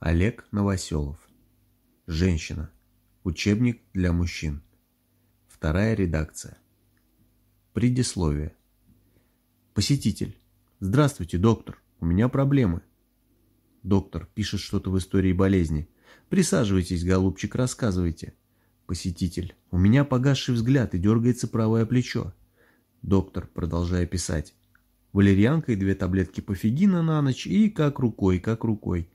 Олег Новоселов. Женщина. Учебник для мужчин. Вторая редакция. Предисловие. Посетитель. Здравствуйте, доктор. У меня проблемы. Доктор пишет что-то в истории болезни. Присаживайтесь, голубчик, рассказывайте. Посетитель. У меня погасший взгляд и дергается правое плечо. Доктор, продолжая писать. Валерьянка и две таблетки пофигина на ночь и как рукой, как рукой.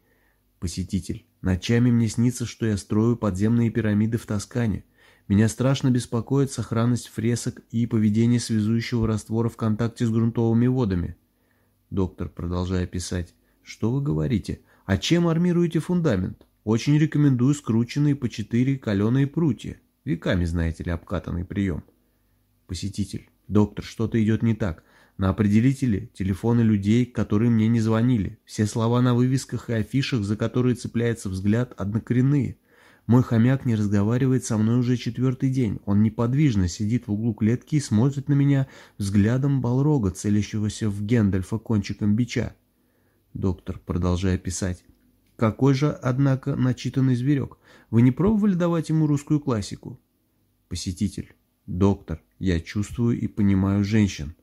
Посетитель. Ночами мне снится, что я строю подземные пирамиды в Тоскане. Меня страшно беспокоит сохранность фресок и поведение связующего раствора в контакте с грунтовыми водами. Доктор, продолжая писать. Что вы говорите? А чем армируете фундамент? Очень рекомендую скрученные по четыре каленые прутья. Веками, знаете ли, обкатанный прием. Посетитель. Доктор, что-то идет не так. На определителе телефоны людей, которые мне не звонили. Все слова на вывесках и афишах, за которые цепляется взгляд, однокоренные. Мой хомяк не разговаривает со мной уже четвертый день. Он неподвижно сидит в углу клетки и смотрит на меня взглядом балрога, целящегося в Гендальфа кончиком бича. Доктор, продолжая писать. Какой же, однако, начитанный зверек. Вы не пробовали давать ему русскую классику? Посетитель. Доктор, я чувствую и понимаю женщин.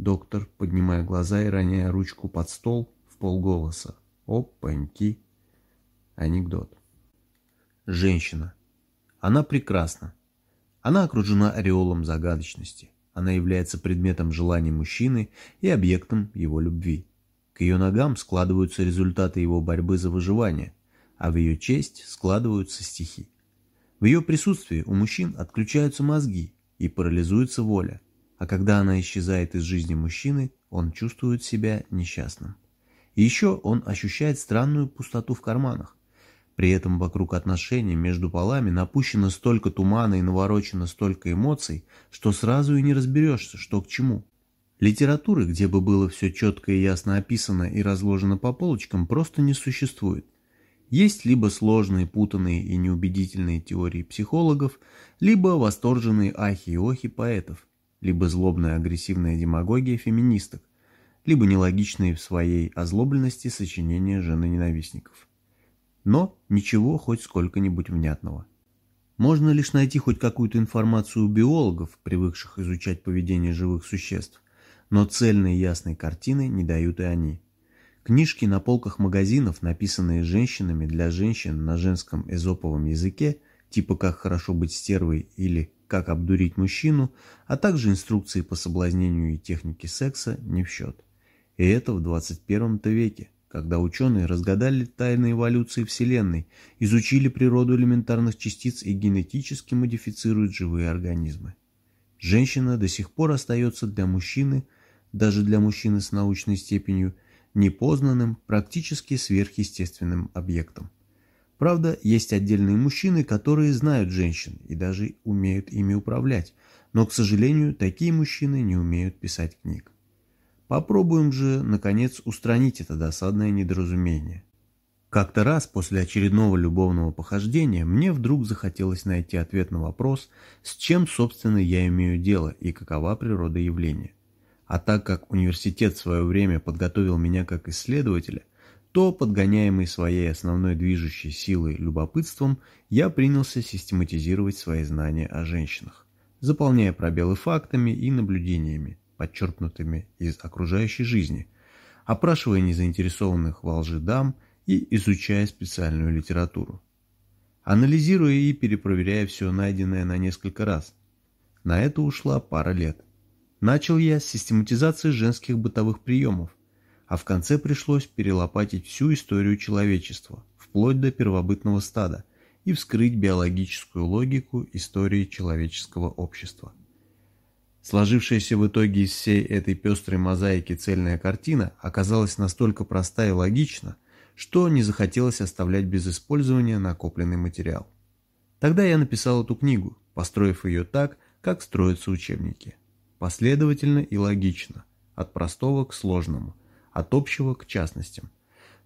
Доктор, поднимая глаза и роняя ручку под стол, в полголоса. Опаньки. Анекдот. Женщина. Она прекрасна. Она окружена ореолом загадочности. Она является предметом желаний мужчины и объектом его любви. К ее ногам складываются результаты его борьбы за выживание, а в ее честь складываются стихи. В ее присутствии у мужчин отключаются мозги и парализуется воля а когда она исчезает из жизни мужчины, он чувствует себя несчастным. И еще он ощущает странную пустоту в карманах. При этом вокруг отношений между полами напущено столько тумана и наворочено столько эмоций, что сразу и не разберешься, что к чему. Литературы, где бы было все четко и ясно описано и разложено по полочкам, просто не существует. Есть либо сложные, путанные и неубедительные теории психологов, либо восторженные ахи и охи поэтов либо злобная агрессивная демагогия феминисток, либо нелогичные в своей озлобленности сочинения жены-ненавистников. Но ничего хоть сколько-нибудь внятного. Можно лишь найти хоть какую-то информацию у биологов, привыкших изучать поведение живых существ, но цельной и ясной картины не дают и они. Книжки на полках магазинов, написанные женщинами для женщин на женском эзоповом языке, типа «Как хорошо быть стервой» или как обдурить мужчину, а также инструкции по соблазнению и технике секса не в счет. И это в 21 веке, когда ученые разгадали тайны эволюции Вселенной, изучили природу элементарных частиц и генетически модифицируют живые организмы. Женщина до сих пор остается для мужчины, даже для мужчины с научной степенью, непознанным, практически сверхъестественным объектом. Правда, есть отдельные мужчины, которые знают женщин и даже умеют ими управлять, но, к сожалению, такие мужчины не умеют писать книг. Попробуем же, наконец, устранить это досадное недоразумение. Как-то раз после очередного любовного похождения мне вдруг захотелось найти ответ на вопрос, с чем, собственно, я имею дело и какова природа явления. А так как университет в свое время подготовил меня как исследователя, то, подгоняемый своей основной движущей силой любопытством, я принялся систематизировать свои знания о женщинах, заполняя пробелы фактами и наблюдениями, подчеркнутыми из окружающей жизни, опрашивая незаинтересованных во лжи дам и изучая специальную литературу. Анализируя и перепроверяя все найденное на несколько раз. На это ушла пара лет. Начал я с систематизации женских бытовых приемов, а в конце пришлось перелопатить всю историю человечества, вплоть до первобытного стада, и вскрыть биологическую логику истории человеческого общества. Сложившаяся в итоге из всей этой пестрой мозаики цельная картина оказалась настолько проста и логична, что не захотелось оставлять без использования накопленный материал. Тогда я написал эту книгу, построив ее так, как строятся учебники. Последовательно и логично, от простого к сложному, от общего к частностям.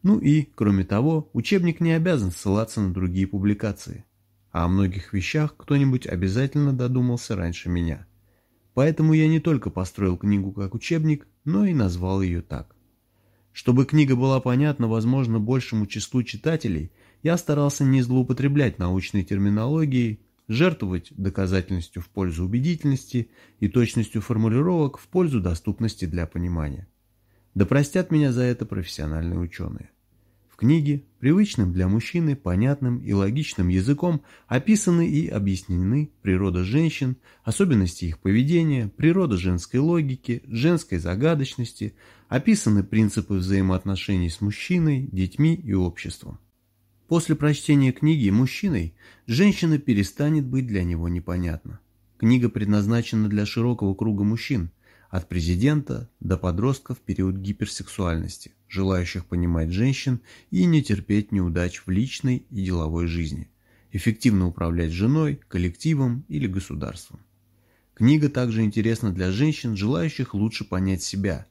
Ну и, кроме того, учебник не обязан ссылаться на другие публикации. А о многих вещах кто-нибудь обязательно додумался раньше меня. Поэтому я не только построил книгу как учебник, но и назвал ее так. Чтобы книга была понятна, возможно, большему числу читателей, я старался не злоупотреблять научной терминологией, жертвовать доказательностью в пользу убедительности и точностью формулировок в пользу доступности для понимания. Да простят меня за это профессиональные ученые. В книге, привычным для мужчины, понятным и логичным языком, описаны и объяснены природа женщин, особенности их поведения, природа женской логики, женской загадочности, описаны принципы взаимоотношений с мужчиной, детьми и обществом. После прочтения книги мужчиной женщина перестанет быть для него непонятна. Книга предназначена для широкого круга мужчин – от президента до подростков в период гиперсексуальности, желающих понимать женщин и не терпеть неудач в личной и деловой жизни, эффективно управлять женой, коллективом или государством. Книга также интересна для женщин, желающих лучше понять себя,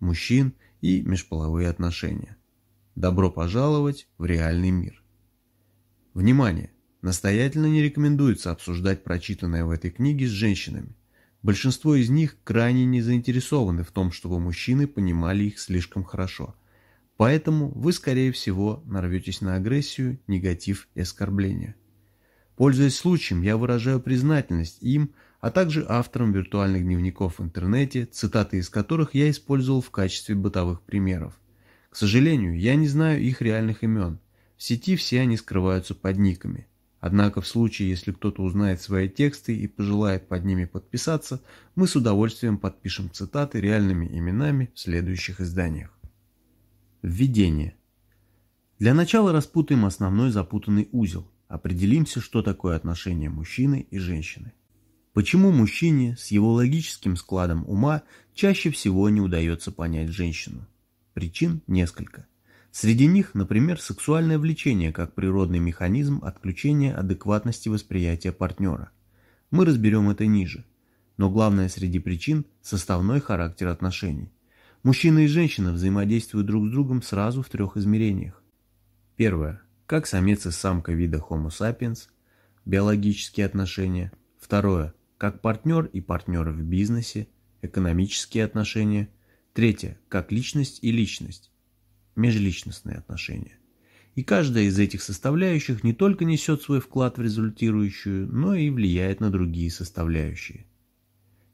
мужчин и межполовые отношения. Добро пожаловать в реальный мир. Внимание! Настоятельно не рекомендуется обсуждать прочитанное в этой книге с женщинами. Большинство из них крайне не заинтересованы в том, чтобы мужчины понимали их слишком хорошо. Поэтому вы, скорее всего, нарветесь на агрессию, негатив и оскорбления. Пользуясь случаем, я выражаю признательность им, а также авторам виртуальных дневников в интернете, цитаты из которых я использовал в качестве бытовых примеров. К сожалению, я не знаю их реальных имен. В сети все они скрываются под никами. Однако в случае, если кто-то узнает свои тексты и пожелает под ними подписаться, мы с удовольствием подпишем цитаты реальными именами в следующих изданиях. Введение. Для начала распутаем основной запутанный узел, определимся, что такое отношение мужчины и женщины. Почему мужчине с его логическим складом ума чаще всего не удается понять женщину? Причин несколько. Среди них, например, сексуальное влечение как природный механизм отключения адекватности восприятия партнера. Мы разберем это ниже. Но главное среди причин – составной характер отношений. Мужчина и женщина взаимодействуют друг с другом сразу в трех измерениях. Первое. Как самец и самка вида Homo sapiens, биологические отношения. Второе. Как партнер и партнеры в бизнесе, экономические отношения. Третье. Как личность и личность, межличностные отношения. И каждая из этих составляющих не только несет свой вклад в результирующую, но и влияет на другие составляющие.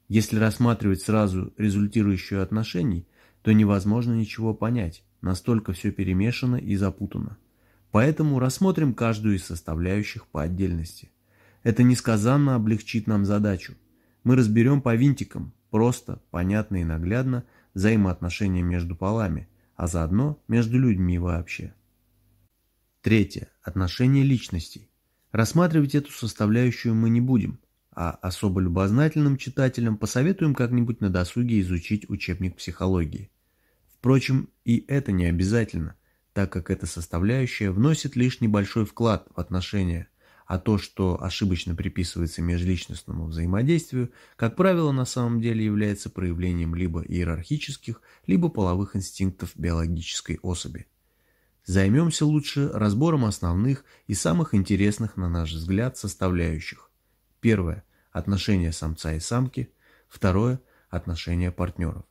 Если рассматривать сразу результирующую отношений, то невозможно ничего понять, настолько все перемешано и запутано. Поэтому рассмотрим каждую из составляющих по отдельности. Это несказанно облегчит нам задачу. Мы разберем по винтикам, просто, понятно и наглядно, взаимоотношения между полами – а заодно между людьми вообще. Третье. Отношения личностей. Рассматривать эту составляющую мы не будем, а особо любознательным читателям посоветуем как-нибудь на досуге изучить учебник психологии. Впрочем, и это не обязательно, так как эта составляющая вносит лишь небольшой вклад в отношения – а то, что ошибочно приписывается межличностному взаимодействию, как правило, на самом деле является проявлением либо иерархических, либо половых инстинктов биологической особи. Займемся лучше разбором основных и самых интересных, на наш взгляд, составляющих. Первое – отношения самца и самки. Второе – отношения партнеров.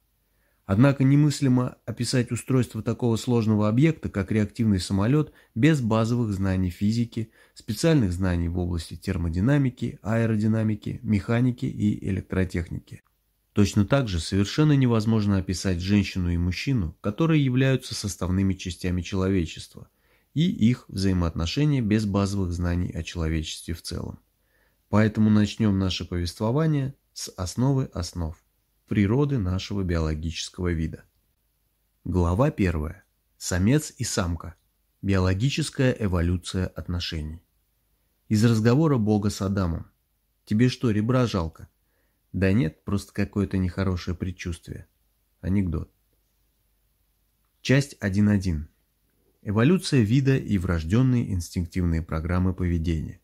Однако немыслимо описать устройство такого сложного объекта, как реактивный самолет, без базовых знаний физики, специальных знаний в области термодинамики, аэродинамики, механики и электротехники. Точно так же совершенно невозможно описать женщину и мужчину, которые являются составными частями человечества, и их взаимоотношения без базовых знаний о человечестве в целом. Поэтому начнем наше повествование с основы основ природы нашего биологического вида. Глава 1. Самец и самка. Биологическая эволюция отношений. Из разговора Бога с Адамом. Тебе что, ребра жалко? Да нет, просто какое-то нехорошее предчувствие. Анекдот. Часть 1.1. Эволюция вида и врожденные инстинктивные программы поведения.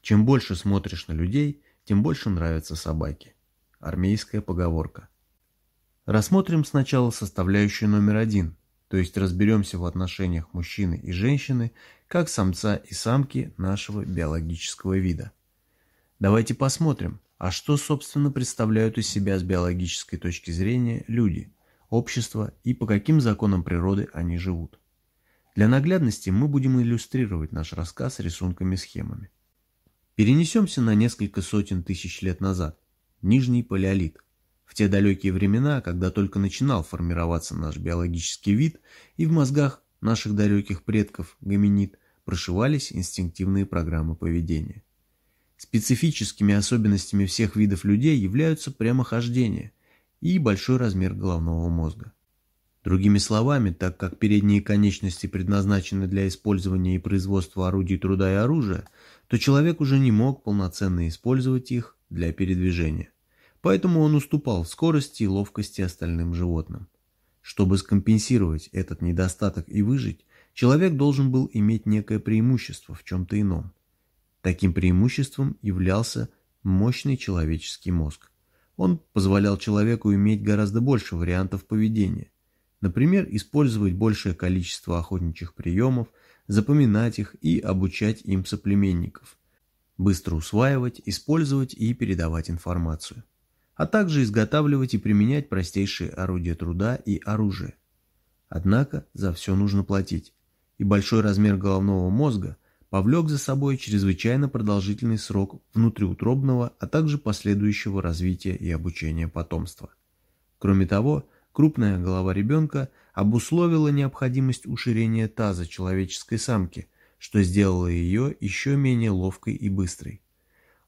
Чем больше смотришь на людей, тем больше нравятся собаки. Армейская поговорка. Рассмотрим сначала составляющую номер один, то есть разберемся в отношениях мужчины и женщины, как самца и самки нашего биологического вида. Давайте посмотрим, а что, собственно, представляют из себя с биологической точки зрения люди, общества и по каким законам природы они живут. Для наглядности мы будем иллюстрировать наш рассказ рисунками-схемами. Перенесемся на несколько сотен тысяч лет назад, Нижний Палеолит, в те далекие времена, когда только начинал формироваться наш биологический вид, и в мозгах наших далеких предков, гоминид, прошивались инстинктивные программы поведения. Специфическими особенностями всех видов людей являются прямохождение и большой размер головного мозга. Другими словами, так как передние конечности предназначены для использования и производства орудий труда и оружия, то человек уже не мог полноценно использовать их для передвижения. Поэтому он уступал в скорости и ловкости остальным животным. Чтобы скомпенсировать этот недостаток и выжить, человек должен был иметь некое преимущество в чем-то ином. Таким преимуществом являлся мощный человеческий мозг. Он позволял человеку иметь гораздо больше вариантов поведения. Например, использовать большее количество охотничьих приемов, запоминать их и обучать им соплеменников, быстро усваивать, использовать и передавать информацию, а также изготавливать и применять простейшие орудия труда и оружие. Однако за все нужно платить, и большой размер головного мозга – повлек за собой чрезвычайно продолжительный срок внутриутробного, а также последующего развития и обучения потомства. Кроме того, крупная голова ребенка обусловила необходимость уширения таза человеческой самки, что сделало ее еще менее ловкой и быстрой.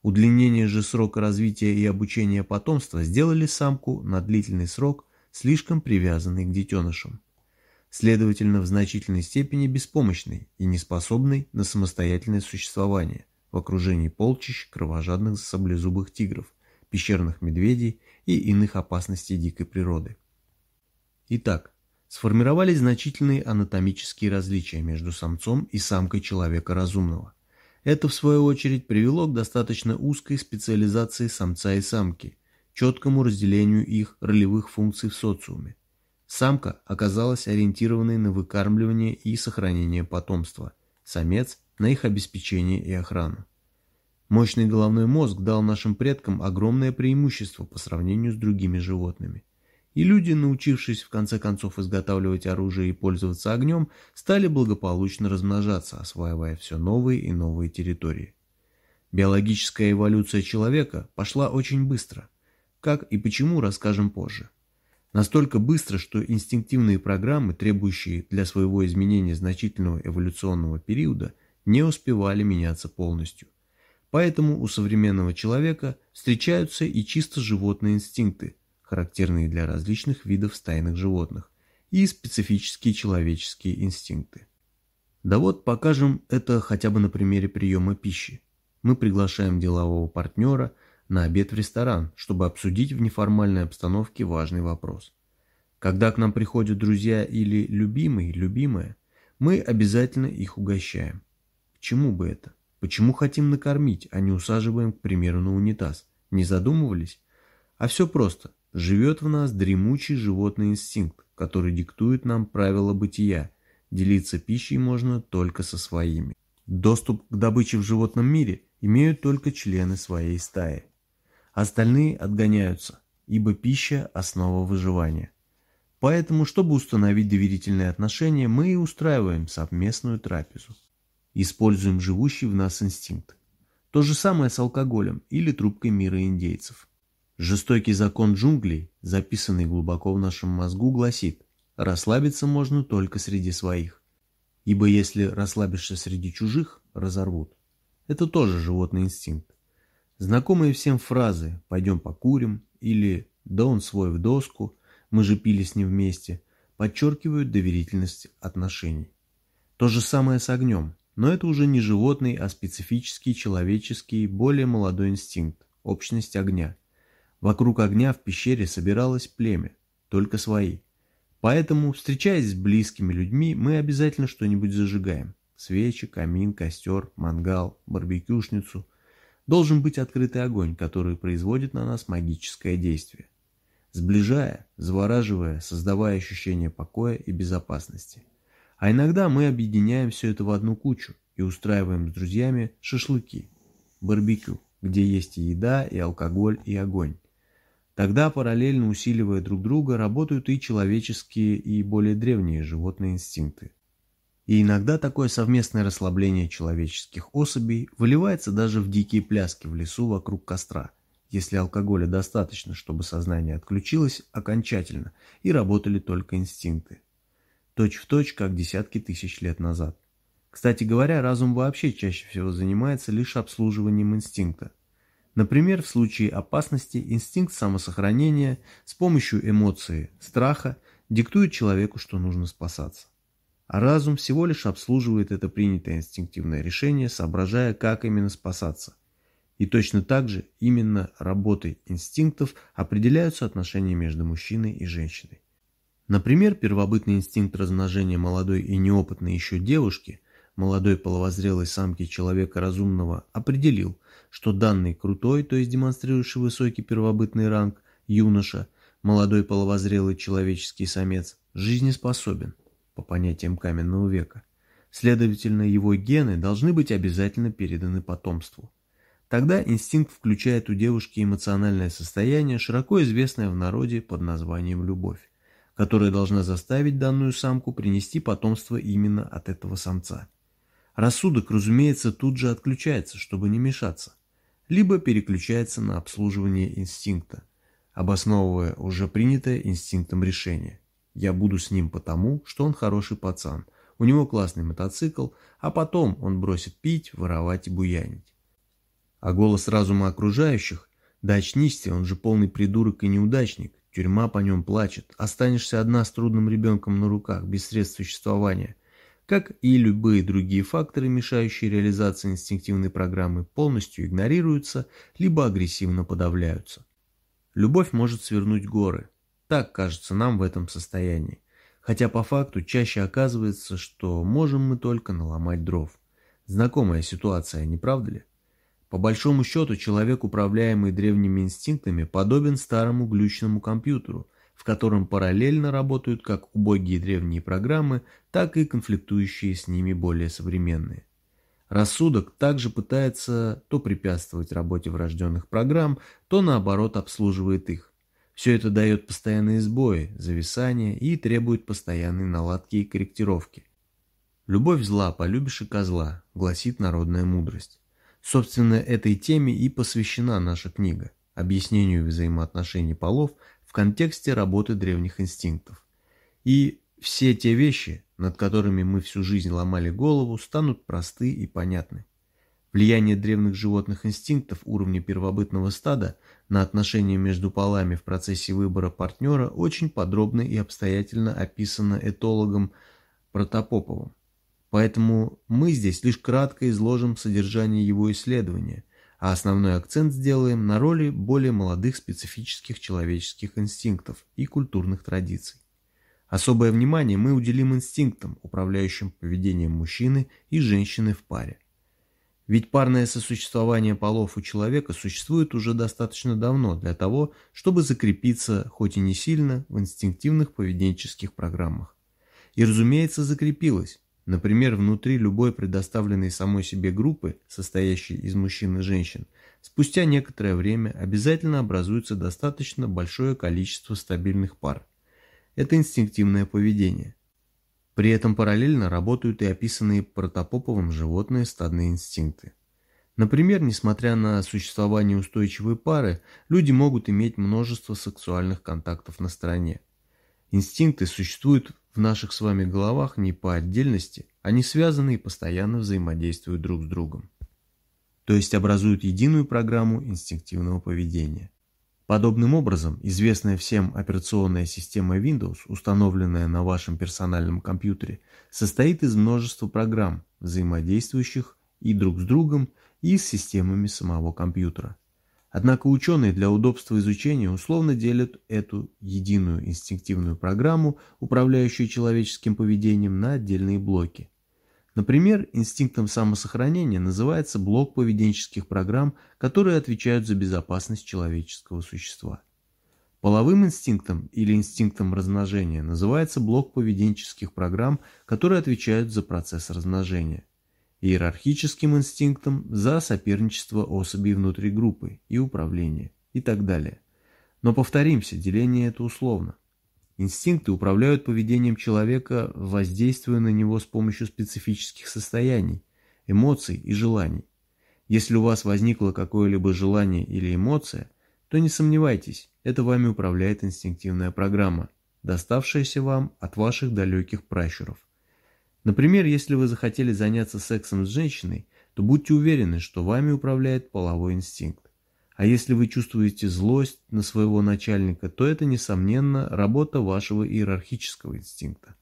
Удлинение же срока развития и обучения потомства сделали самку на длительный срок слишком привязанной к детенышам следовательно в значительной степени беспомощной и неспособной на самостоятельное существование в окружении полчищ кровожадных саблезубых тигров, пещерных медведей и иных опасностей дикой природы. Итак, сформировались значительные анатомические различия между самцом и самкой человека разумного. Это, в свою очередь, привело к достаточно узкой специализации самца и самки, четкому разделению их ролевых функций в социуме, Самка оказалась ориентированной на выкармливание и сохранение потомства, самец – на их обеспечение и охрану. Мощный головной мозг дал нашим предкам огромное преимущество по сравнению с другими животными. И люди, научившись в конце концов изготавливать оружие и пользоваться огнем, стали благополучно размножаться, осваивая все новые и новые территории. Биологическая эволюция человека пошла очень быстро. Как и почему, расскажем позже. Настолько быстро, что инстинктивные программы, требующие для своего изменения значительного эволюционного периода, не успевали меняться полностью. Поэтому у современного человека встречаются и чисто животные инстинкты, характерные для различных видов стайных животных, и специфические человеческие инстинкты. Да вот покажем это хотя бы на примере приема пищи. Мы приглашаем делового партнера – на обед в ресторан, чтобы обсудить в неформальной обстановке важный вопрос. Когда к нам приходят друзья или любимый, любимая, мы обязательно их угощаем. К чему бы это? Почему хотим накормить, а не усаживаем, к примеру, на унитаз? Не задумывались? А все просто. Живет в нас дремучий животный инстинкт, который диктует нам правила бытия. Делиться пищей можно только со своими. Доступ к добыче в животном мире имеют только члены своей стаи. Остальные отгоняются, ибо пища – основа выживания. Поэтому, чтобы установить доверительные отношения, мы и устраиваем совместную трапезу. Используем живущий в нас инстинкт. То же самое с алкоголем или трубкой мира индейцев. Жестокий закон джунглей, записанный глубоко в нашем мозгу, гласит, расслабиться можно только среди своих. Ибо если расслабишься среди чужих, разорвут. Это тоже животный инстинкт. Знакомые всем фразы «пойдем покурим» или «да он свой в доску», «мы же пили с ним вместе» подчеркивают доверительность отношений. То же самое с огнем, но это уже не животный, а специфический человеческий, более молодой инстинкт – общность огня. Вокруг огня в пещере собиралось племя, только свои. Поэтому, встречаясь с близкими людьми, мы обязательно что-нибудь зажигаем. Свечи, камин, костер, мангал, барбекюшницу – должен быть открытый огонь, который производит на нас магическое действие, сближая, завораживая, создавая ощущение покоя и безопасности. А иногда мы объединяем все это в одну кучу и устраиваем с друзьями шашлыки, барбекю, где есть и еда, и алкоголь, и огонь. Тогда, параллельно усиливая друг друга, работают и человеческие, и более древние животные инстинкты. И иногда такое совместное расслабление человеческих особей выливается даже в дикие пляски в лесу вокруг костра, если алкоголя достаточно, чтобы сознание отключилось окончательно и работали только инстинкты. Точь в точь, как десятки тысяч лет назад. Кстати говоря, разум вообще чаще всего занимается лишь обслуживанием инстинкта. Например, в случае опасности инстинкт самосохранения с помощью эмоции страха диктует человеку, что нужно спасаться а разум всего лишь обслуживает это принятое инстинктивное решение, соображая, как именно спасаться. И точно так же именно работой инстинктов определяются отношения между мужчиной и женщиной. Например, первобытный инстинкт размножения молодой и неопытной еще девушки, молодой половозрелой самки человека разумного, определил, что данный крутой, то есть демонстрирующий высокий первобытный ранг, юноша, молодой половозрелый человеческий самец, жизнеспособен по понятиям каменного века. Следовательно, его гены должны быть обязательно переданы потомству. Тогда инстинкт включает у девушки эмоциональное состояние, широко известное в народе под названием любовь, которая должна заставить данную самку принести потомство именно от этого самца. Рассудок, разумеется, тут же отключается, чтобы не мешаться, либо переключается на обслуживание инстинкта, обосновывая уже принятое инстинктом решение. Я буду с ним потому, что он хороший пацан. У него классный мотоцикл, а потом он бросит пить, воровать и буянить. А голос разума окружающих «Да очнись ты, он же полный придурок и неудачник, тюрьма по нем плачет, останешься одна с трудным ребенком на руках, без средств существования». Как и любые другие факторы, мешающие реализации инстинктивной программы, полностью игнорируются, либо агрессивно подавляются. Любовь может свернуть горы, так кажется нам в этом состоянии. Хотя по факту чаще оказывается, что можем мы только наломать дров. Знакомая ситуация, не правда ли? По большому счету, человек, управляемый древними инстинктами, подобен старому глючному компьютеру, в котором параллельно работают как убогие древние программы, так и конфликтующие с ними более современные. Рассудок также пытается то препятствовать работе врожденных программ, то наоборот обслуживает их. Все это дает постоянные сбои, зависания и требует постоянной наладки и корректировки. «Любовь зла, полюбишь и козла», гласит народная мудрость. Собственно, этой теме и посвящена наша книга, объяснению взаимоотношений полов в контексте работы древних инстинктов. И все те вещи, над которыми мы всю жизнь ломали голову, станут просты и понятны. Влияние древних животных инстинктов уровня первобытного стада на отношения между полами в процессе выбора партнера очень подробно и обстоятельно описано этологом Протопоповым. Поэтому мы здесь лишь кратко изложим содержание его исследования, а основной акцент сделаем на роли более молодых специфических человеческих инстинктов и культурных традиций. Особое внимание мы уделим инстинктам, управляющим поведением мужчины и женщины в паре. Ведь парное сосуществование полов у человека существует уже достаточно давно для того, чтобы закрепиться, хоть и не сильно, в инстинктивных поведенческих программах. И, разумеется, закрепилось. Например, внутри любой предоставленной самой себе группы, состоящей из мужчин и женщин, спустя некоторое время обязательно образуется достаточно большое количество стабильных пар. Это инстинктивное поведение. При этом параллельно работают и описанные Протопоповым животные стадные инстинкты. Например, несмотря на существование устойчивой пары, люди могут иметь множество сексуальных контактов на стороне. Инстинкты существуют в наших с вами головах не по отдельности, они связаны и постоянно взаимодействуют друг с другом. То есть образуют единую программу инстинктивного поведения. Подобным образом, известная всем операционная система Windows, установленная на вашем персональном компьютере, состоит из множества программ, взаимодействующих и друг с другом, и с системами самого компьютера. Однако ученые для удобства изучения условно делят эту единую инстинктивную программу, управляющую человеческим поведением, на отдельные блоки. Например, инстинктом самосохранения называется блок поведенческих программ, которые отвечают за безопасность человеческого существа. Половым инстинктом или инстинктом размножения называется блок поведенческих программ, которые отвечают за процесс размножения. Иерархическим инстинктом за соперничество особей внутри группы и управление и так далее. Но повторимся, деление это условно. Инстинкты управляют поведением человека, воздействуя на него с помощью специфических состояний, эмоций и желаний. Если у вас возникло какое-либо желание или эмоция, то не сомневайтесь, это вами управляет инстинктивная программа, доставшаяся вам от ваших далеких пращуров. Например, если вы захотели заняться сексом с женщиной, то будьте уверены, что вами управляет половой инстинкт. А если вы чувствуете злость на своего начальника, то это, несомненно, работа вашего иерархического инстинкта.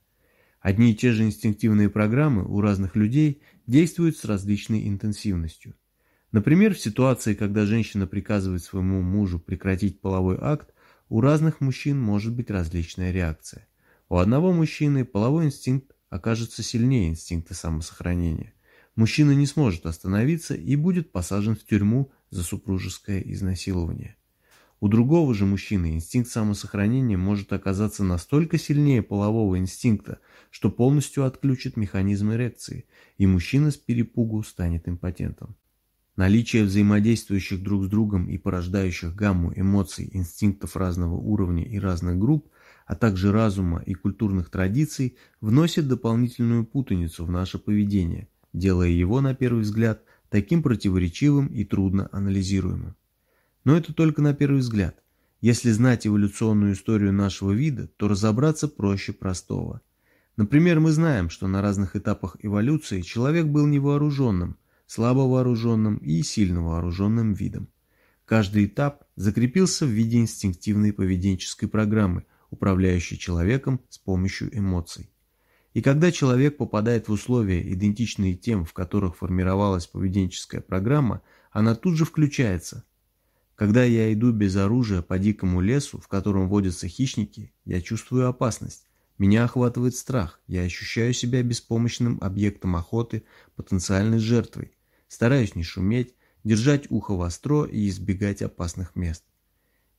Одни и те же инстинктивные программы у разных людей действуют с различной интенсивностью. Например, в ситуации, когда женщина приказывает своему мужу прекратить половой акт, у разных мужчин может быть различная реакция. У одного мужчины половой инстинкт окажется сильнее инстинкта самосохранения. Мужчина не сможет остановиться и будет посажен в тюрьму за супружеское изнасилование. У другого же мужчины инстинкт самосохранения может оказаться настолько сильнее полового инстинкта, что полностью отключит механизм эрекции, и мужчина с перепугу станет импотентом. Наличие взаимодействующих друг с другом и порождающих гамму эмоций, инстинктов разного уровня и разных групп, а также разума и культурных традиций, вносит дополнительную путаницу в наше поведение, делая его, на первый взгляд, таким противоречивым и трудно анализируемым. Но это только на первый взгляд. Если знать эволюционную историю нашего вида, то разобраться проще простого. Например, мы знаем, что на разных этапах эволюции человек был невооруженным – слабо вооруженным и сильно вооруженным видом. Каждый этап закрепился в виде инстинктивной поведенческой программы, управляющей человеком с помощью эмоций. И когда человек попадает в условия, идентичные тем, в которых формировалась поведенческая программа, она тут же включается. Когда я иду без оружия по дикому лесу, в котором водятся хищники, я чувствую опасность. Меня охватывает страх, я ощущаю себя беспомощным объектом охоты, потенциальной жертвой. Стараюсь не шуметь, держать ухо востро и избегать опасных мест.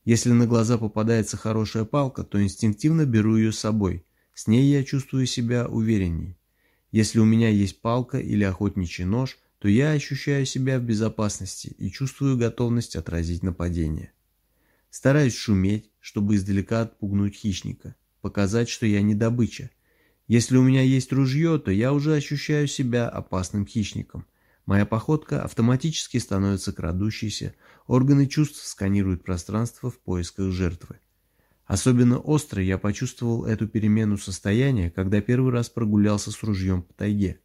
Если на глаза попадается хорошая палка, то инстинктивно беру ее с собой. С ней я чувствую себя уверенней. Если у меня есть палка или охотничий нож, то я ощущаю себя в безопасности и чувствую готовность отразить нападение. Стараюсь шуметь, чтобы издалека отпугнуть хищника, показать, что я не добыча. Если у меня есть ружье, то я уже ощущаю себя опасным хищником – Моя походка автоматически становится крадущейся, органы чувств сканируют пространство в поисках жертвы. Особенно остро я почувствовал эту перемену состояния, когда первый раз прогулялся с ружьем по тайге.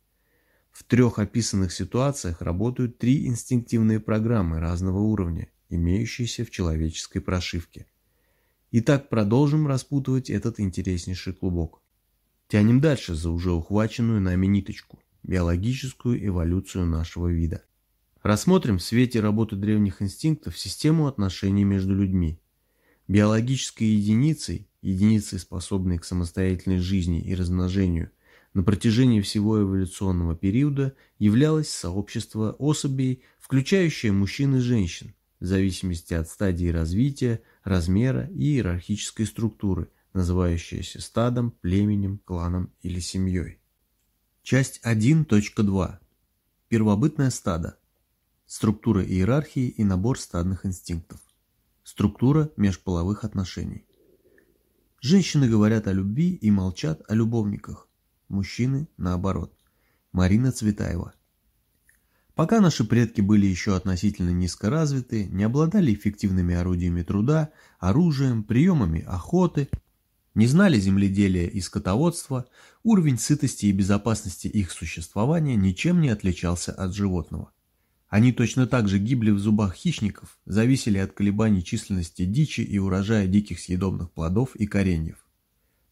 В трех описанных ситуациях работают три инстинктивные программы разного уровня, имеющиеся в человеческой прошивке. Итак, продолжим распутывать этот интереснейший клубок. Тянем дальше за уже ухваченную нами ниточку биологическую эволюцию нашего вида. Рассмотрим в свете работы древних инстинктов систему отношений между людьми. Биологической единицей, единицей, способной к самостоятельной жизни и размножению, на протяжении всего эволюционного периода являлось сообщество особей, включающее мужчин и женщин, в зависимости от стадии развития, размера и иерархической структуры, называющееся стадом, племенем, кланом или семьей. Часть 1.2. Первобытное стадо. Структура иерархии и набор стадных инстинктов. Структура межполовых отношений. Женщины говорят о любви и молчат о любовниках. Мужчины наоборот. Марина Цветаева. Пока наши предки были еще относительно низкоразвиты, не обладали эффективными орудиями труда, оружием, приемами охоты – не знали земледелия и скотоводства, уровень сытости и безопасности их существования ничем не отличался от животного. Они точно так же гибли в зубах хищников, зависели от колебаний численности дичи и урожая диких съедобных плодов и кореньев.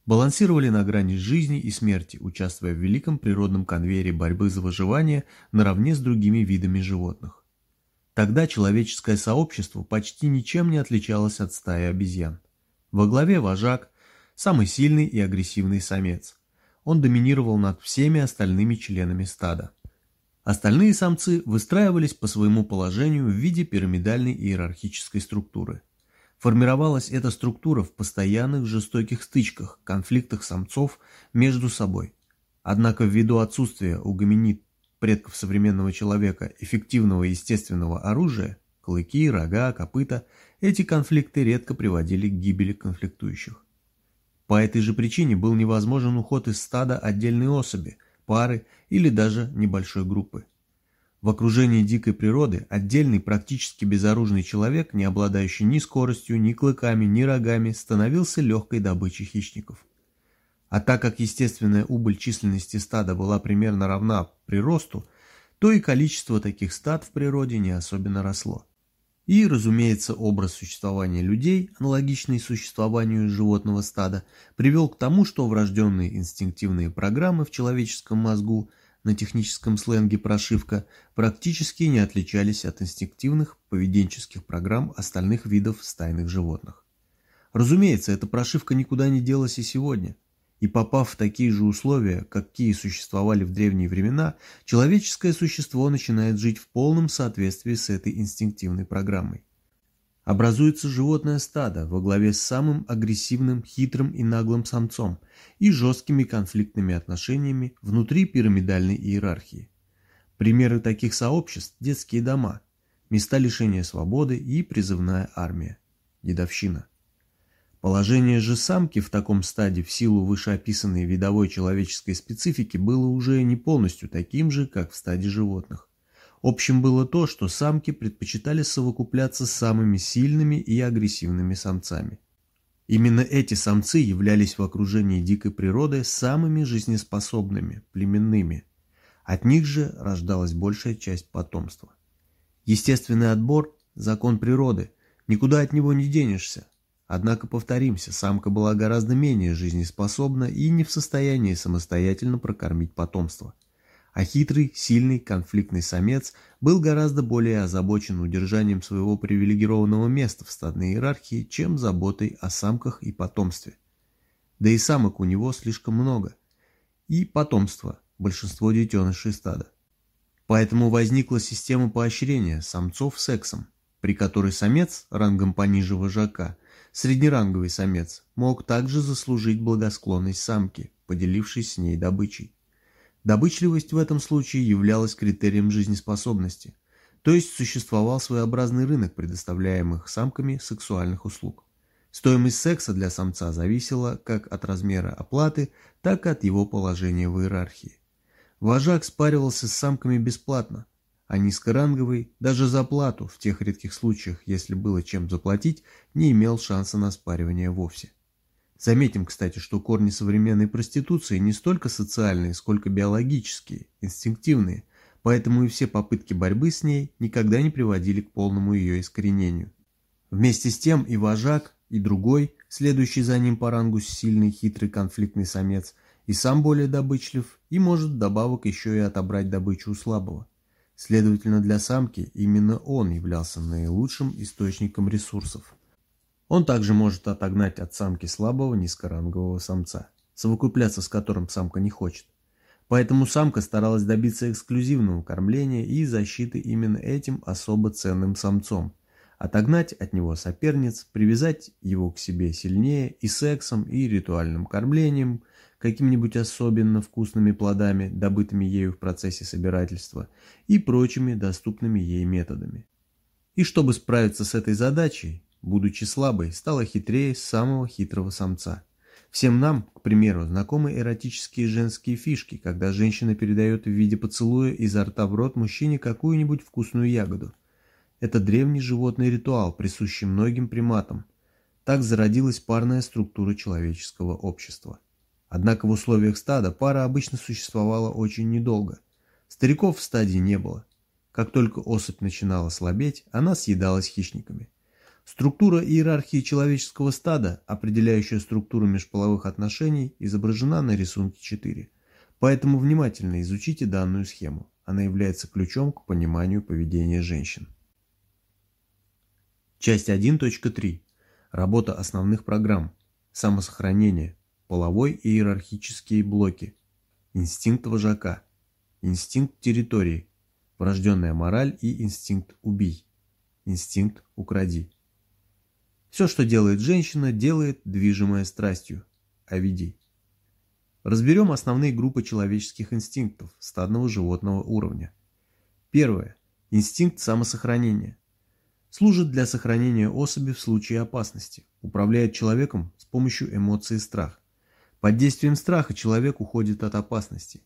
Балансировали на грани жизни и смерти, участвуя в великом природном конвейере борьбы за выживание наравне с другими видами животных. Тогда человеческое сообщество почти ничем не отличалось от стаи обезьян. Во главе вожак, самый сильный и агрессивный самец. Он доминировал над всеми остальными членами стада. Остальные самцы выстраивались по своему положению в виде пирамидальной иерархической структуры. Формировалась эта структура в постоянных жестоких стычках, конфликтах самцов между собой. Однако ввиду отсутствия у гоминид предков современного человека эффективного естественного оружия, Клыки, рога, копыта – эти конфликты редко приводили к гибели конфликтующих. По этой же причине был невозможен уход из стада отдельной особи, пары или даже небольшой группы. В окружении дикой природы отдельный практически безоружный человек, не обладающий ни скоростью, ни клыками, ни рогами, становился легкой добычей хищников. А так как естественная убыль численности стада была примерно равна приросту, то и количество таких стад в природе не особенно росло. И, разумеется, образ существования людей, аналогичный существованию животного стада, привел к тому, что врожденные инстинктивные программы в человеческом мозгу – на техническом сленге прошивка, практически не отличались от инстинктивных поведенческих программ остальных видов стайных животных. Разумеется, эта прошивка никуда не делась и сегодня. И попав в такие же условия, какие существовали в древние времена, человеческое существо начинает жить в полном соответствии с этой инстинктивной программой. Образуется животное стадо во главе с самым агрессивным, хитрым и наглым самцом и жесткими конфликтными отношениями внутри пирамидальной иерархии. Примеры таких сообществ – детские дома, места лишения свободы и призывная армия, дедовщина. Положение же самки в таком стаде в силу вышеописанной видовой человеческой специфики было уже не полностью таким же, как в стаде животных. Общим было то, что самки предпочитали совокупляться с самыми сильными и агрессивными самцами. Именно эти самцы являлись в окружении дикой природы самыми жизнеспособными, племенными. От них же рождалась большая часть потомства. Естественный отбор – закон природы, никуда от него не денешься. Однако, повторимся, самка была гораздо менее жизнеспособна и не в состоянии самостоятельно прокормить потомство – а хитрый, сильный, конфликтный самец был гораздо более озабочен удержанием своего привилегированного места в стадной иерархии, чем заботой о самках и потомстве. Да и самок у него слишком много. И потомство, большинство детенышей стада. Поэтому возникла система поощрения самцов сексом, при которой самец рангом пониже вожака, среднеранговый самец, мог также заслужить благосклонность самки, поделившись с ней добычей. Добычливость в этом случае являлась критерием жизнеспособности, то есть существовал своеобразный рынок предоставляемых самками сексуальных услуг. Стоимость секса для самца зависела как от размера оплаты, так и от его положения в иерархии. Вожак спаривался с самками бесплатно, а низкоранговый даже за плату в тех редких случаях, если было чем заплатить, не имел шанса на спаривание вовсе. Заметим, кстати, что корни современной проституции не столько социальные, сколько биологические, инстинктивные, поэтому и все попытки борьбы с ней никогда не приводили к полному ее искоренению. Вместе с тем и вожак, и другой, следующий за ним по рангу сильный, хитрый, конфликтный самец, и сам более добычлив, и может добавок еще и отобрать добычу у слабого. Следовательно, для самки именно он являлся наилучшим источником ресурсов. Он также может отогнать от самки слабого низкорангового самца, совокупляться с которым самка не хочет. Поэтому самка старалась добиться эксклюзивного кормления и защиты именно этим особо ценным самцом, отогнать от него соперниц, привязать его к себе сильнее и сексом, и ритуальным кормлением, какими-нибудь особенно вкусными плодами, добытыми ею в процессе собирательства, и прочими доступными ей методами. И чтобы справиться с этой задачей, будучи слабой, стала хитрее самого хитрого самца. Всем нам, к примеру, знакомы эротические женские фишки, когда женщина передает в виде поцелуя изо рта в рот мужчине какую-нибудь вкусную ягоду. Это древний животный ритуал, присущий многим приматам. Так зародилась парная структура человеческого общества. Однако в условиях стада пара обычно существовала очень недолго. Стариков в стадии не было. Как только особь начинала слабеть, она съедалась хищниками. Структура иерархии человеческого стада, определяющая структуру межполовых отношений, изображена на рисунке 4. Поэтому внимательно изучите данную схему. Она является ключом к пониманию поведения женщин. Часть 1.3. Работа основных программ. Самосохранение. Половой и иерархические блоки. Инстинкт вожака. Инстинкт территории. Врожденная мораль и инстинкт убий. Инстинкт укради. Все, что делает женщина, делает движимая страстью. Овидий. Разберем основные группы человеческих инстинктов стадного животного уровня. Первое. Инстинкт самосохранения. служит для сохранения особи в случае опасности, управляет человеком с помощью эмоции страх. Под действием страха человек уходит от опасности.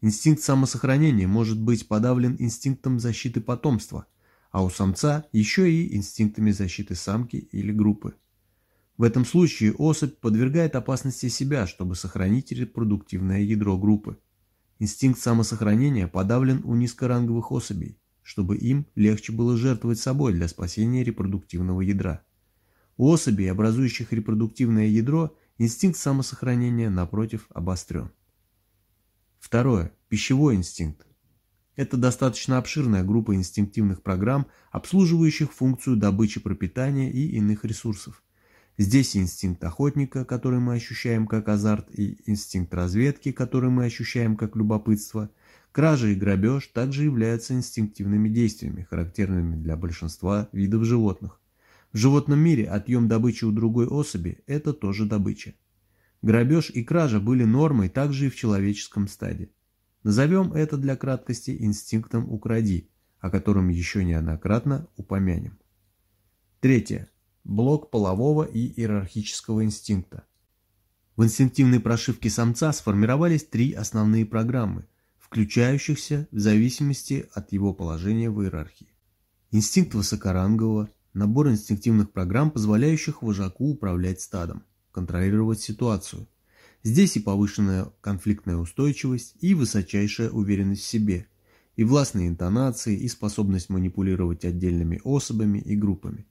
Инстинкт самосохранения может быть подавлен инстинктом защиты потомства, а у самца еще и инстинктами защиты самки или группы. В этом случае особь подвергает опасности себя, чтобы сохранить репродуктивное ядро группы. Инстинкт самосохранения подавлен у низкоранговых особей, чтобы им легче было жертвовать собой для спасения репродуктивного ядра. У особей, образующих репродуктивное ядро, инстинкт самосохранения, напротив, обострен. Второе. Пищевой инстинкт. Это достаточно обширная группа инстинктивных программ, обслуживающих функцию добычи пропитания и иных ресурсов. Здесь инстинкт охотника, который мы ощущаем как азарт, и инстинкт разведки, который мы ощущаем как любопытство – Кража и грабеж также являются инстинктивными действиями, характерными для большинства видов животных. В животном мире отъем добычи у другой особи – это тоже добыча. Грабеж и кража были нормой также и в человеческом стаде. Назовем это для краткости инстинктом «укради», о котором еще неоднократно упомянем. Третье. Блок полового и иерархического инстинкта. В инстинктивной прошивке самца сформировались три основные программы, включающихся в зависимости от его положения в иерархии. Инстинкт высокорангового – набор инстинктивных программ, позволяющих вожаку управлять стадом, контролировать ситуацию. Здесь и повышенная конфликтная устойчивость, и высочайшая уверенность в себе, и властные интонации, и способность манипулировать отдельными особами и группами.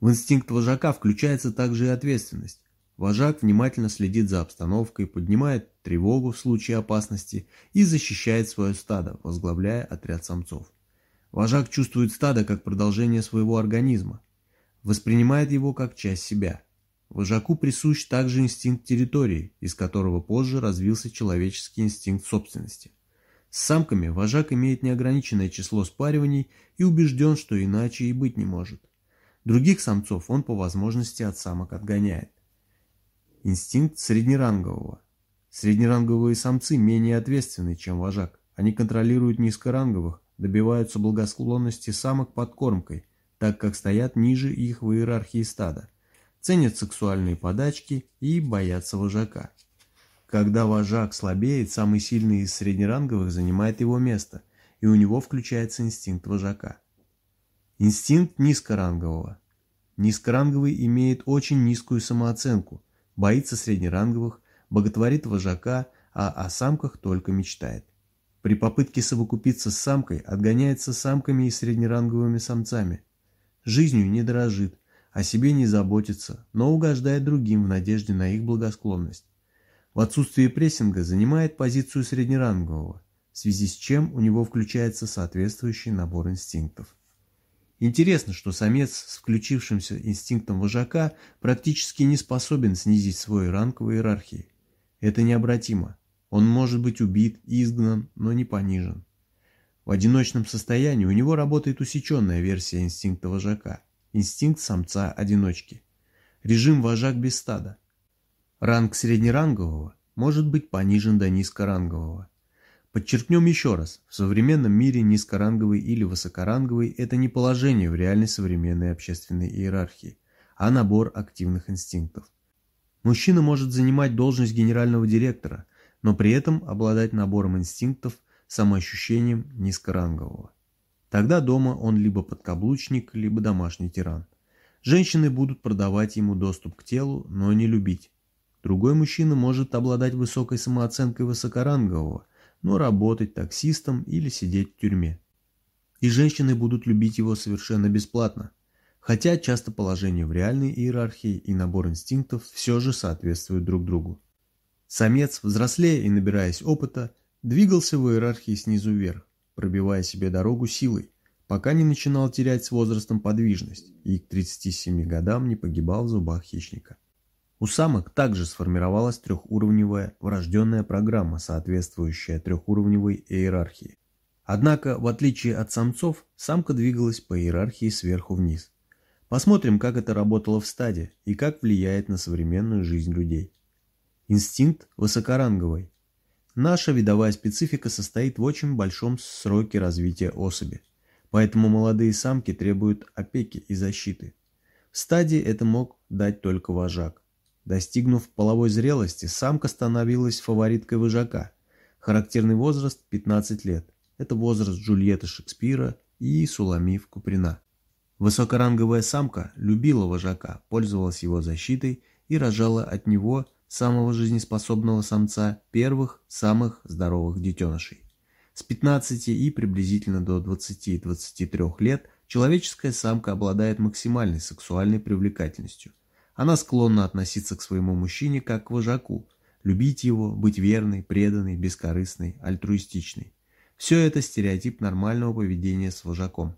В инстинкт вожака включается также и ответственность, Вожак внимательно следит за обстановкой, поднимает тревогу в случае опасности и защищает свое стадо, возглавляя отряд самцов. Вожак чувствует стадо как продолжение своего организма, воспринимает его как часть себя. Вожаку присущ также инстинкт территории, из которого позже развился человеческий инстинкт собственности. С самками вожак имеет неограниченное число спариваний и убежден, что иначе и быть не может. Других самцов он по возможности от самок отгоняет. Инстинкт среднерангового. Среднеранговые самцы менее ответственны, чем вожак. Они контролируют низкоранговых, добиваются благосклонности самок под кормкой, так как стоят ниже их в иерархии стада, ценят сексуальные подачки и боятся вожака. Когда вожак слабеет, самый сильный из среднеранговых занимает его место, и у него включается инстинкт вожака. Инстинкт низкорангового. Низкоранговый имеет очень низкую самооценку – боится среднеранговых, боготворит вожака, а о самках только мечтает. При попытке совокупиться с самкой отгоняется самками и среднеранговыми самцами. Жизнью не дорожит, о себе не заботится, но угождает другим в надежде на их благосклонность. В отсутствие прессинга занимает позицию среднерангового, в связи с чем у него включается соответствующий набор инстинктов. Интересно, что самец с включившимся инстинктом вожака практически не способен снизить свой ранг в иерархии. Это необратимо. Он может быть убит, изгнан, но не понижен. В одиночном состоянии у него работает усеченная версия инстинкта вожака, инстинкт самца-одиночки. Режим вожак без стада. Ранг среднерангового может быть понижен до низкорангового. Подчеркнем еще раз, в современном мире низкоранговый или высокоранговый – это не положение в реальной современной общественной иерархии, а набор активных инстинктов. Мужчина может занимать должность генерального директора, но при этом обладать набором инстинктов, самоощущением низкорангового. Тогда дома он либо подкаблучник, либо домашний тиран. Женщины будут продавать ему доступ к телу, но не любить. Другой мужчина может обладать высокой самооценкой высокорангового, но работать таксистом или сидеть в тюрьме. И женщины будут любить его совершенно бесплатно, хотя часто положение в реальной иерархии и набор инстинктов все же соответствуют друг другу. Самец, взрослея и набираясь опыта, двигался в иерархии снизу вверх, пробивая себе дорогу силой, пока не начинал терять с возрастом подвижность и к 37 годам не погибал в зубах хищника. У самок также сформировалась трехуровневая врожденная программа, соответствующая трехуровневой иерархии. Однако, в отличие от самцов, самка двигалась по иерархии сверху вниз. Посмотрим, как это работало в стаде и как влияет на современную жизнь людей. Инстинкт высокоранговый. Наша видовая специфика состоит в очень большом сроке развития особи. Поэтому молодые самки требуют опеки и защиты. В стадии это мог дать только вожак. Достигнув половой зрелости, самка становилась фавориткой вожака. Характерный возраст – 15 лет. Это возраст Джульетты Шекспира и Суламиф Куприна. Высокоранговая самка любила вожака, пользовалась его защитой и рожала от него, самого жизнеспособного самца, первых, самых здоровых детенышей. С 15 и приблизительно до 20-23 лет человеческая самка обладает максимальной сексуальной привлекательностью. Она склонна относиться к своему мужчине как к вожаку, любить его, быть верной, преданной, бескорыстной, альтруистичной. Все это стереотип нормального поведения с вожаком.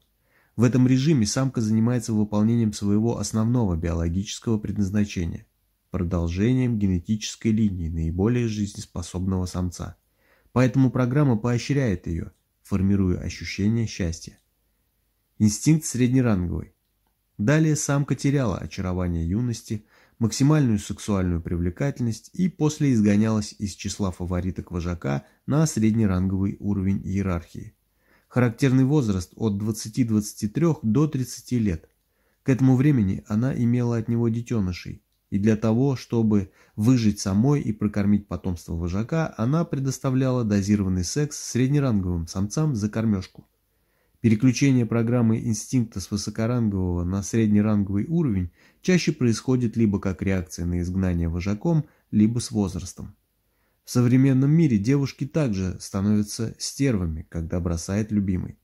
В этом режиме самка занимается выполнением своего основного биологического предназначения – продолжением генетической линии наиболее жизнеспособного самца. Поэтому программа поощряет ее, формируя ощущение счастья. Инстинкт среднеранговый. Далее самка теряла очарование юности, максимальную сексуальную привлекательность и после изгонялась из числа фавориток вожака на среднеранговый уровень иерархии. Характерный возраст от 20-23 до 30 лет. К этому времени она имела от него детенышей, и для того, чтобы выжить самой и прокормить потомство вожака, она предоставляла дозированный секс среднеранговым самцам за кормежку. Переключение программы инстинкта с высокорангового на среднеранговый уровень чаще происходит либо как реакция на изгнание вожаком, либо с возрастом. В современном мире девушки также становятся стервами, когда бросает любимый.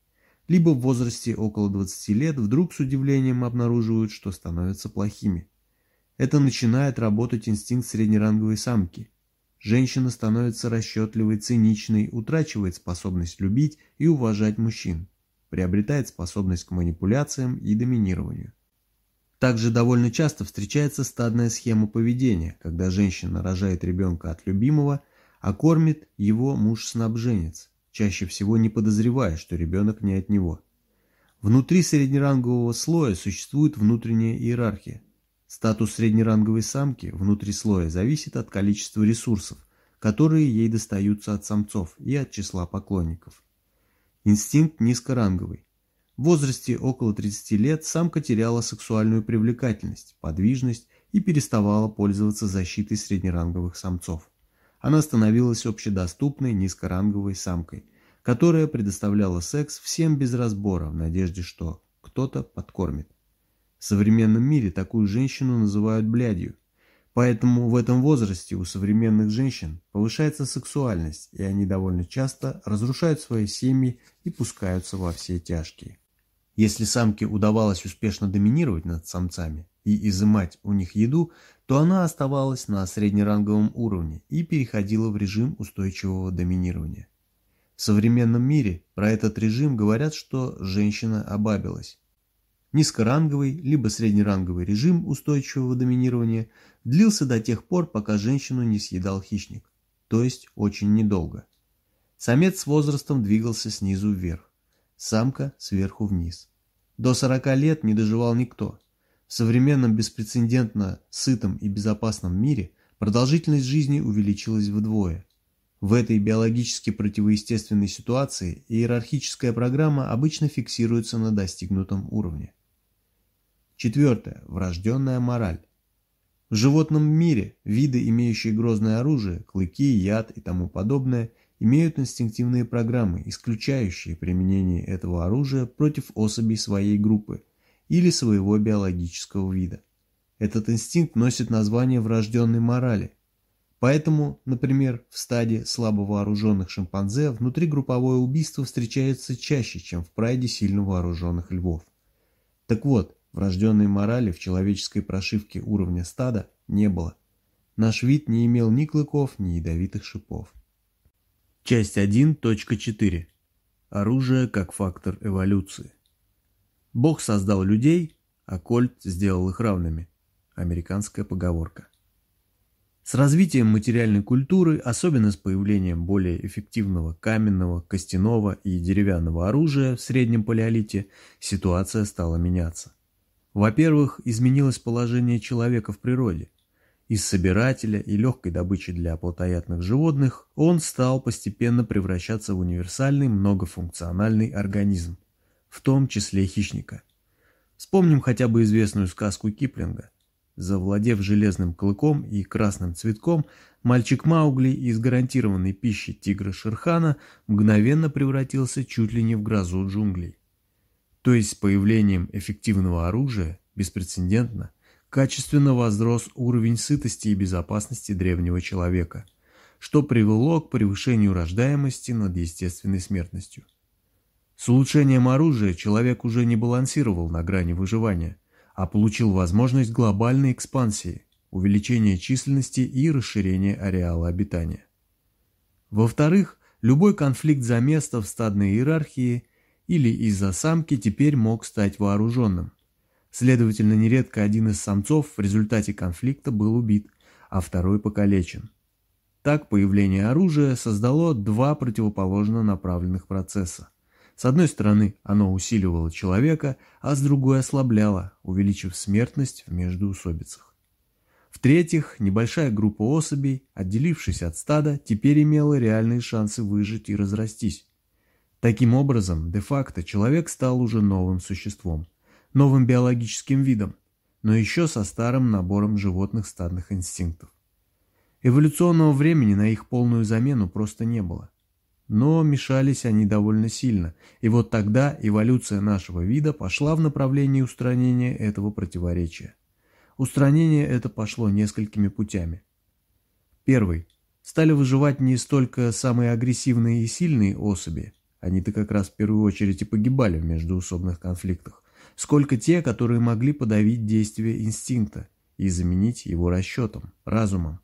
Либо в возрасте около 20 лет вдруг с удивлением обнаруживают, что становятся плохими. Это начинает работать инстинкт среднеранговой самки. Женщина становится расчетливой, циничной, утрачивает способность любить и уважать мужчин, приобретает способность к манипуляциям и доминированию. Также довольно часто встречается стадная схема поведения, когда женщина рожает ребенка от любимого, а кормит его муж-снабженец, чаще всего не подозревая, что ребенок не от него. Внутри среднерангового слоя существует внутренняя иерархия. Статус среднеранговой самки внутри слоя зависит от количества ресурсов, которые ей достаются от самцов и от числа поклонников. Инстинкт низкоранговый. В возрасте около 30 лет самка теряла сексуальную привлекательность, подвижность и переставала пользоваться защитой среднеранговых самцов. Она становилась общедоступной низкоранговой самкой, которая предоставляла секс всем без разбора в надежде, что кто-то подкормит. В современном мире такую женщину называют блядью, поэтому в этом возрасте у современных женщин повышается сексуальность, и они довольно часто разрушают свои семьи и пускаются во все тяжкие. Если самке удавалось успешно доминировать над самцами и изымать у них еду, то она оставалась на среднеранговом уровне и переходила в режим устойчивого доминирования. В современном мире про этот режим говорят, что женщина обабилась. Низкоранговый либо среднеранговый режим устойчивого доминирования длился до тех пор, пока женщину не съедал хищник, то есть очень недолго. Самец с возрастом двигался снизу вверх, самка сверху вниз. До 40 лет не доживал никто. В современном беспрецедентно сытом и безопасном мире продолжительность жизни увеличилась вдвое. В этой биологически противоестественной ситуации иерархическая программа обычно фиксируется на достигнутом уровне. Четвертое. Врожденная мораль. В животном мире виды, имеющие грозное оружие, клыки, яд и тому подобное, имеют инстинктивные программы, исключающие применение этого оружия против особей своей группы или своего биологического вида. Этот инстинкт носит название врожденной морали. Поэтому, например, в стаде слабо вооруженных шимпанзе внутригрупповое убийство встречается чаще, чем в прайде сильно вооруженных львов. Так вот, врожденной морали в человеческой прошивке уровня стада не было. Наш вид не имел ни клыков, ни ядовитых шипов. Часть 1.4. Оружие как фактор эволюции. Бог создал людей, а Кольт сделал их равными. Американская поговорка. С развитием материальной культуры, особенно с появлением более эффективного каменного, костяного и деревянного оружия в среднем палеолите, ситуация стала меняться. Во-первых, изменилось положение человека в природе – из собирателя и легкой добычи для плотоядных животных он стал постепенно превращаться в универсальный многофункциональный организм. в том числе хищника. Вспомним хотя бы известную сказку Киплинга. Завладев железным клыком и красным цветком, мальчик Маугли из гарантированной пищи тигра Шерхана мгновенно превратился чуть ли не в грозу джунглей. То есть с появлением эффективного оружия, беспрецедентно, качественно возрос уровень сытости и безопасности древнего человека, что привело к превышению рождаемости над естественной смертностью. С улучшением оружия человек уже не балансировал на грани выживания, а получил возможность глобальной экспансии, увеличения численности и расширения ареала обитания. Во-вторых, любой конфликт за место в стадной иерархии или из-за самки теперь мог стать вооруженным. Следовательно, нередко один из самцов в результате конфликта был убит, а второй покалечен. Так появление оружия создало два противоположно направленных процесса. С одной стороны, оно усиливало человека, а с другой ослабляло, увеличив смертность в междоусобицах. В-третьих, небольшая группа особей, отделившись от стада, теперь имела реальные шансы выжить и разрастись. Таким образом, де-факто человек стал уже новым существом – новым биологическим видом, но еще со старым набором животных стадных инстинктов. Эволюционного времени на их полную замену просто не было. Но мешались они довольно сильно, и вот тогда эволюция нашего вида пошла в направлении устранения этого противоречия. Устранение это пошло несколькими путями. Первый. Стали выживать не столько самые агрессивные и сильные особи, они-то как раз в первую очередь и погибали в междуусобных конфликтах, сколько те, которые могли подавить действие инстинкта и заменить его расчетом, разумом.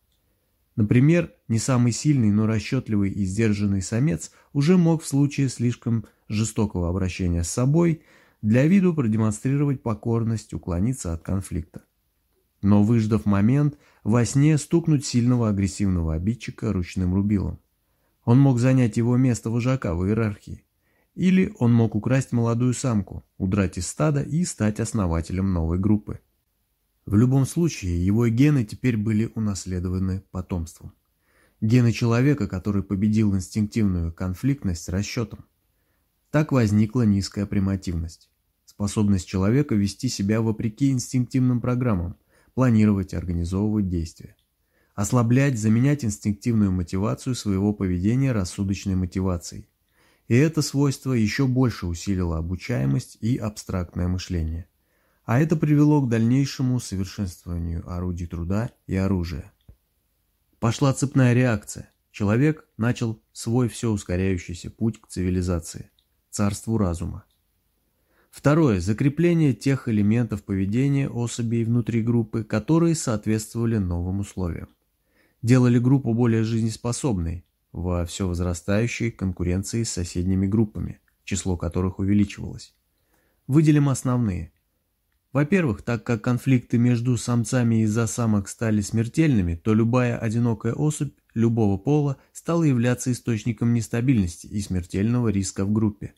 Например, не самый сильный, но расчетливый и сдержанный самец уже мог в случае слишком жестокого обращения с собой для виду продемонстрировать покорность, уклониться от конфликта. Но выждав момент, во сне стукнуть сильного агрессивного обидчика ручным рубилом. Он мог занять его место вожака в иерархии. Или он мог украсть молодую самку, удрать из стада и стать основателем новой группы. В любом случае, его гены теперь были унаследованы потомством. Гены человека, который победил инстинктивную конфликтность расчетом. Так возникла низкая примативность. Способность человека вести себя вопреки инстинктивным программам, планировать, организовывать действия. Ослаблять, заменять инстинктивную мотивацию своего поведения рассудочной мотивацией и это свойство еще больше усилило обучаемость и абстрактное мышление. А это привело к дальнейшему совершенствованию орудий труда и оружия. Пошла цепная реакция. Человек начал свой все ускоряющийся путь к цивилизации, царству разума. Второе. Закрепление тех элементов поведения особей внутри группы, которые соответствовали новым условиям. Делали группу более жизнеспособной, во все возрастающей конкуренции с соседними группами, число которых увеличивалось. Выделим основные. Во-первых, так как конфликты между самцами из-за самок стали смертельными, то любая одинокая особь любого пола стала являться источником нестабильности и смертельного риска в группе.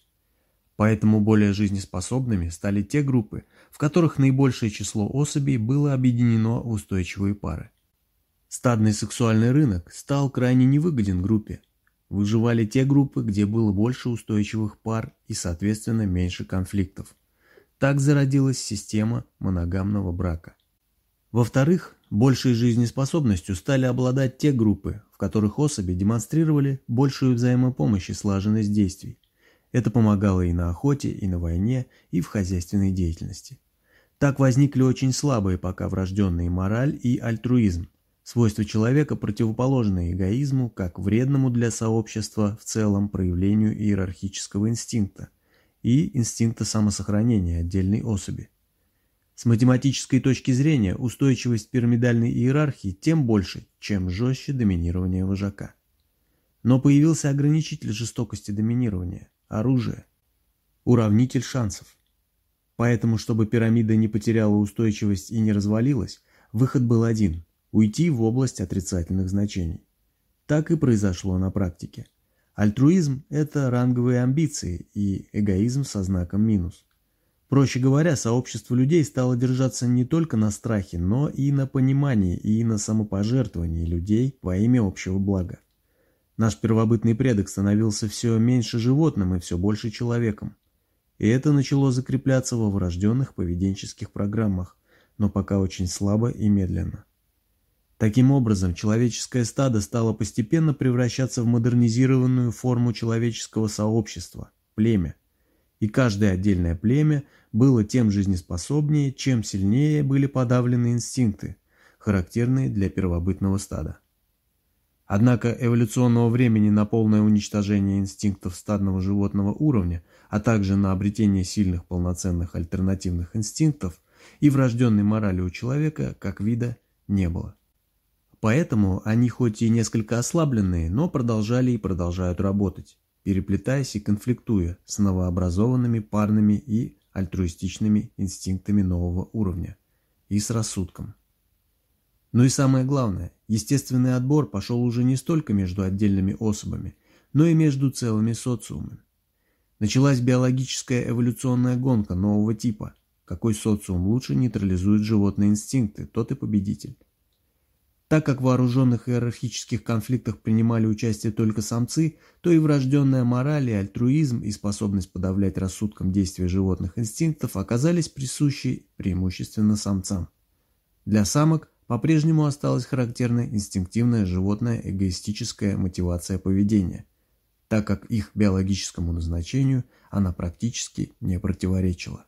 Поэтому более жизнеспособными стали те группы, в которых наибольшее число особей было объединено в устойчивые пары. Стадный сексуальный рынок стал крайне невыгоден группе. Выживали те группы, где было больше устойчивых пар и, соответственно, меньше конфликтов. Так зародилась система моногамного брака. Во-вторых, большей жизнеспособностью стали обладать те группы, в которых особи демонстрировали большую взаимопомощь и слаженность действий. Это помогало и на охоте, и на войне, и в хозяйственной деятельности. Так возникли очень слабые пока врожденные мораль и альтруизм, Свойства человека противоположны эгоизму как вредному для сообщества в целом проявлению иерархического инстинкта и инстинкта самосохранения отдельной особи. С математической точки зрения устойчивость пирамидальной иерархии тем больше, чем жестче доминирование вожака. Но появился ограничитель жестокости доминирования – оружие, уравнитель шансов. Поэтому, чтобы пирамида не потеряла устойчивость и не развалилась, выход был один уйти в область отрицательных значений. Так и произошло на практике. Альтруизм – это ранговые амбиции и эгоизм со знаком минус. Проще говоря, сообщество людей стало держаться не только на страхе, но и на понимании и на самопожертвовании людей во имя общего блага. Наш первобытный предок становился все меньше животным и все больше человеком. и это начало закрепляться во врожденных поведенческих программах, но пока очень слабо и медленно. Таким образом, человеческое стадо стало постепенно превращаться в модернизированную форму человеческого сообщества – племя. И каждое отдельное племя было тем жизнеспособнее, чем сильнее были подавлены инстинкты, характерные для первобытного стада. Однако эволюционного времени на полное уничтожение инстинктов стадного животного уровня, а также на обретение сильных полноценных альтернативных инстинктов и врожденной морали у человека как вида не было. Поэтому они хоть и несколько ослабленные, но продолжали и продолжают работать, переплетаясь и конфликтуя с новообразованными парными и альтруистичными инстинктами нового уровня и с рассудком. Но и самое главное, естественный отбор пошел уже не столько между отдельными особами, но и между целыми социумами. Началась биологическая эволюционная гонка нового типа. Какой социум лучше нейтрализует животные инстинкты, тот и победитель. Так как в вооруженных иерархических конфликтах принимали участие только самцы, то и врожденная мораль и альтруизм и способность подавлять рассудком действия животных инстинктов оказались присущи преимущественно самцам. Для самок по-прежнему осталась характерная инстинктивная животная эгоистическая мотивация поведения, так как их биологическому назначению она практически не противоречила.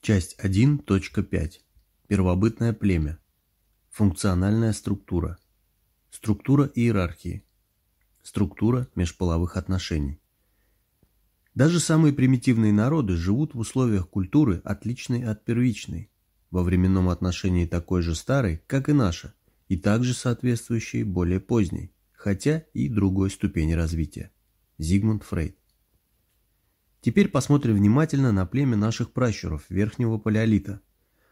Часть 1.5. Первобытное племя. Функциональная структура. Структура иерархии. Структура межполовых отношений. Даже самые примитивные народы живут в условиях культуры, отличной от первичной, во временном отношении такой же старой, как и наша, и также соответствующей более поздней, хотя и другой ступени развития. Зигмунд Фрейд. Теперь посмотрим внимательно на племя наших пращуров Верхнего Палеолита –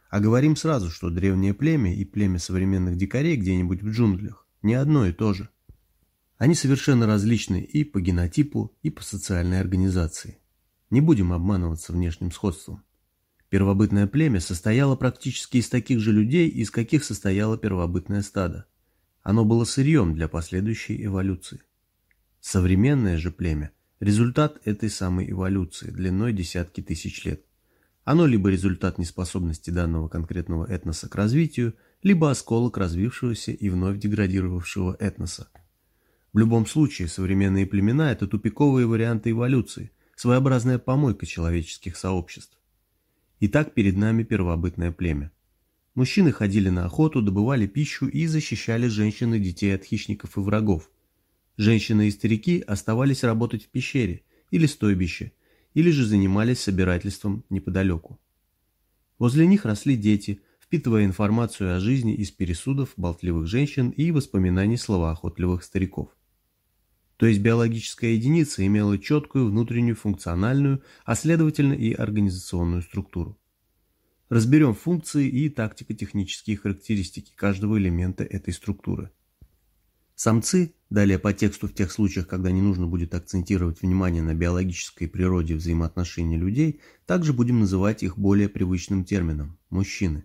а говорим сразу, что древнее племя и племя современных дикарей где-нибудь в джунглях не одно и то же. Они совершенно различны и по генотипу, и по социальной организации. Не будем обманываться внешним сходством. Первобытное племя состояло практически из таких же людей, из каких состояло первобытное стадо. Оно было сырьем для последующей эволюции. Современное же племя – результат этой самой эволюции длиной десятки тысяч лет. Оно либо результат неспособности данного конкретного этноса к развитию, либо осколок развившегося и вновь деградировавшего этноса. В любом случае, современные племена – это тупиковые варианты эволюции, своеобразная помойка человеческих сообществ. Итак, перед нами первобытное племя. Мужчины ходили на охоту, добывали пищу и защищали женщин и детей от хищников и врагов. Женщины и старики оставались работать в пещере или стойбище – или же занимались собирательством неподалеку. Возле них росли дети, впитывая информацию о жизни из пересудов болтливых женщин и воспоминаний словоохотливых стариков. То есть биологическая единица имела четкую внутреннюю функциональную, а следовательно и организационную структуру. Разберем функции и тактико-технические характеристики каждого элемента этой структуры. Самцы, далее по тексту в тех случаях, когда не нужно будет акцентировать внимание на биологической природе взаимоотношений людей, также будем называть их более привычным термином – мужчины.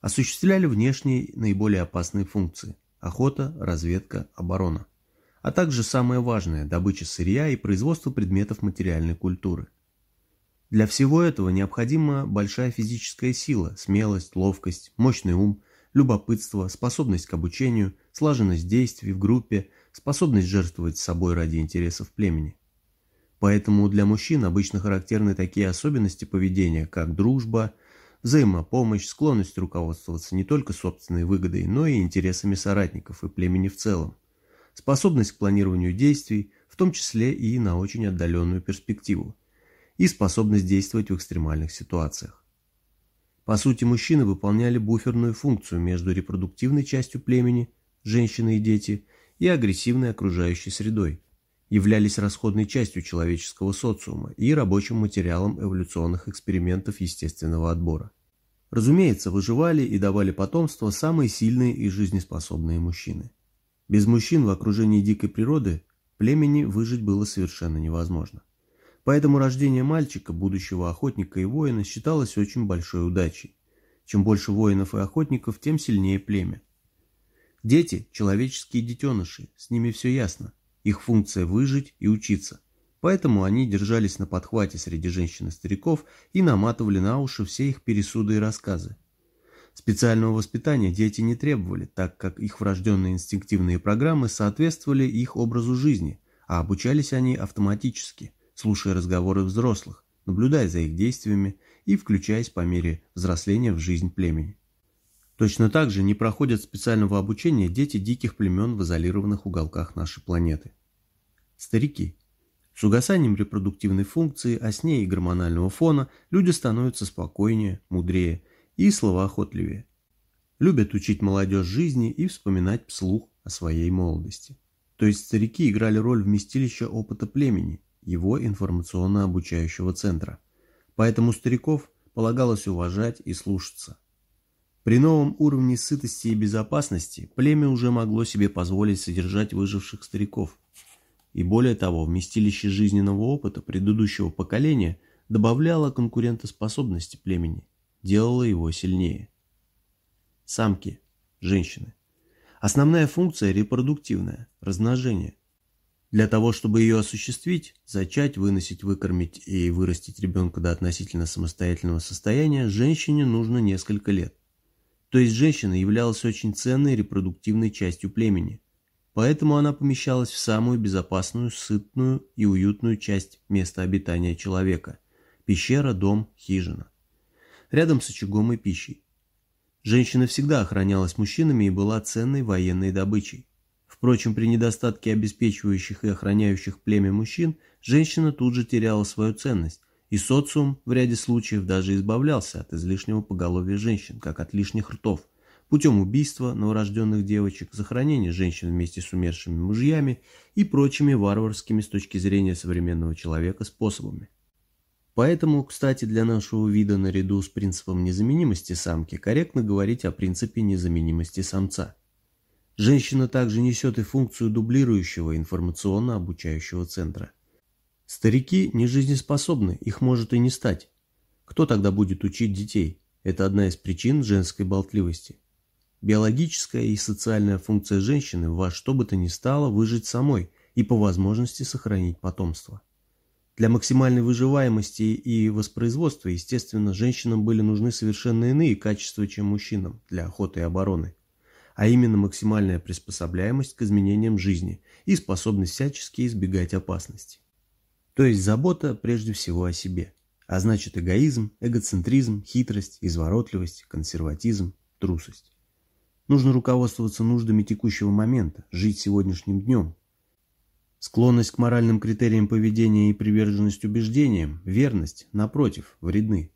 Осуществляли внешние наиболее опасные функции – охота, разведка, оборона, а также самое важное – добыча сырья и производство предметов материальной культуры. Для всего этого необходима большая физическая сила, смелость, ловкость, мощный ум – любопытство, способность к обучению, слаженность действий в группе, способность жертвовать собой ради интересов племени. Поэтому для мужчин обычно характерны такие особенности поведения, как дружба, взаимопомощь, склонность руководствоваться не только собственной выгодой, но и интересами соратников и племени в целом, способность к планированию действий, в том числе и на очень отдаленную перспективу, и способность действовать в экстремальных ситуациях. По сути, мужчины выполняли буферную функцию между репродуктивной частью племени, женщины и дети, и агрессивной окружающей средой, являлись расходной частью человеческого социума и рабочим материалом эволюционных экспериментов естественного отбора. Разумеется, выживали и давали потомство самые сильные и жизнеспособные мужчины. Без мужчин в окружении дикой природы племени выжить было совершенно невозможно. Поэтому рождение мальчика, будущего охотника и воина, считалось очень большой удачей. Чем больше воинов и охотников, тем сильнее племя. Дети – человеческие детеныши, с ними все ясно. Их функция – выжить и учиться. Поэтому они держались на подхвате среди женщин и стариков и наматывали на уши все их пересуды и рассказы. Специального воспитания дети не требовали, так как их врожденные инстинктивные программы соответствовали их образу жизни, а обучались они автоматически, слушая разговоры взрослых, наблюдая за их действиями и включаясь по мере взросления в жизнь племени. Точно так же не проходят специального обучения дети диких племен в изолированных уголках нашей планеты. Старики. С угасанием репродуктивной функции, о сне и гормонального фона люди становятся спокойнее, мудрее и словоохотливее. Любят учить молодежь жизни и вспоминать вслух о своей молодости. То есть старики играли роль вместилища опыта племени, его информационно-обучающего центра. Поэтому стариков полагалось уважать и слушаться. При новом уровне сытости и безопасности племя уже могло себе позволить содержать выживших стариков. И более того, вместилище жизненного опыта предыдущего поколения добавляло конкурентоспособности племени делало его сильнее. Самки, женщины. Основная функция репродуктивная, размножение. Для того, чтобы ее осуществить, зачать, выносить, выкормить и вырастить ребенка до относительно самостоятельного состояния, женщине нужно несколько лет. То есть женщина являлась очень ценной репродуктивной частью племени. Поэтому она помещалась в самую безопасную, сытную и уютную часть места обитания человека – пещера, дом, хижина рядом с очагом и пищей. Женщина всегда охранялась мужчинами и была ценной военной добычей. Впрочем, при недостатке обеспечивающих и охраняющих племя мужчин, женщина тут же теряла свою ценность, и социум в ряде случаев даже избавлялся от излишнего поголовья женщин, как от лишних ртов, путем убийства новорожденных девочек, захоронения женщин вместе с умершими мужьями и прочими варварскими с точки зрения современного человека способами. Поэтому, кстати, для нашего вида наряду с принципом незаменимости самки корректно говорить о принципе незаменимости самца. Женщина также несет и функцию дублирующего информационно-обучающего центра. Старики не жизнеспособны, их может и не стать. Кто тогда будет учить детей? Это одна из причин женской болтливости. Биологическая и социальная функция женщины во что бы то ни стало выжить самой и по возможности сохранить потомство. Для максимальной выживаемости и воспроизводства, естественно, женщинам были нужны совершенно иные качества, чем мужчинам для охоты и обороны, а именно максимальная приспособляемость к изменениям жизни и способность всячески избегать опасности. То есть забота прежде всего о себе, а значит эгоизм, эгоцентризм, хитрость, изворотливость, консерватизм, трусость. Нужно руководствоваться нуждами текущего момента, жить сегодняшним днем, Склонность к моральным критериям поведения и приверженность убеждениям, верность, напротив, вредны.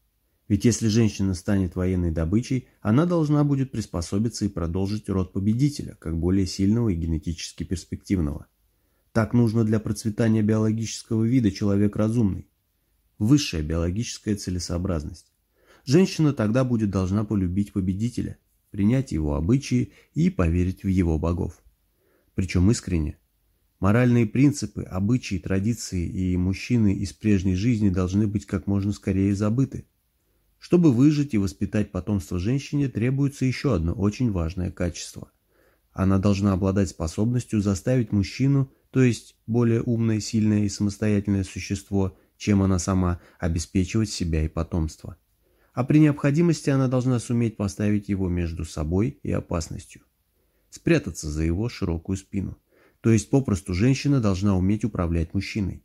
Ведь если женщина станет военной добычей, она должна будет приспособиться и продолжить род победителя, как более сильного и генетически перспективного. Так нужно для процветания биологического вида человек разумный. Высшая биологическая целесообразность. Женщина тогда будет должна полюбить победителя, принять его обычаи и поверить в его богов. Причем искренне, Моральные принципы, обычаи, традиции и мужчины из прежней жизни должны быть как можно скорее забыты. Чтобы выжить и воспитать потомство женщине, требуется еще одно очень важное качество. Она должна обладать способностью заставить мужчину, то есть более умное, сильное и самостоятельное существо, чем она сама, обеспечивать себя и потомство. А при необходимости она должна суметь поставить его между собой и опасностью. Спрятаться за его широкую спину. То есть попросту женщина должна уметь управлять мужчиной.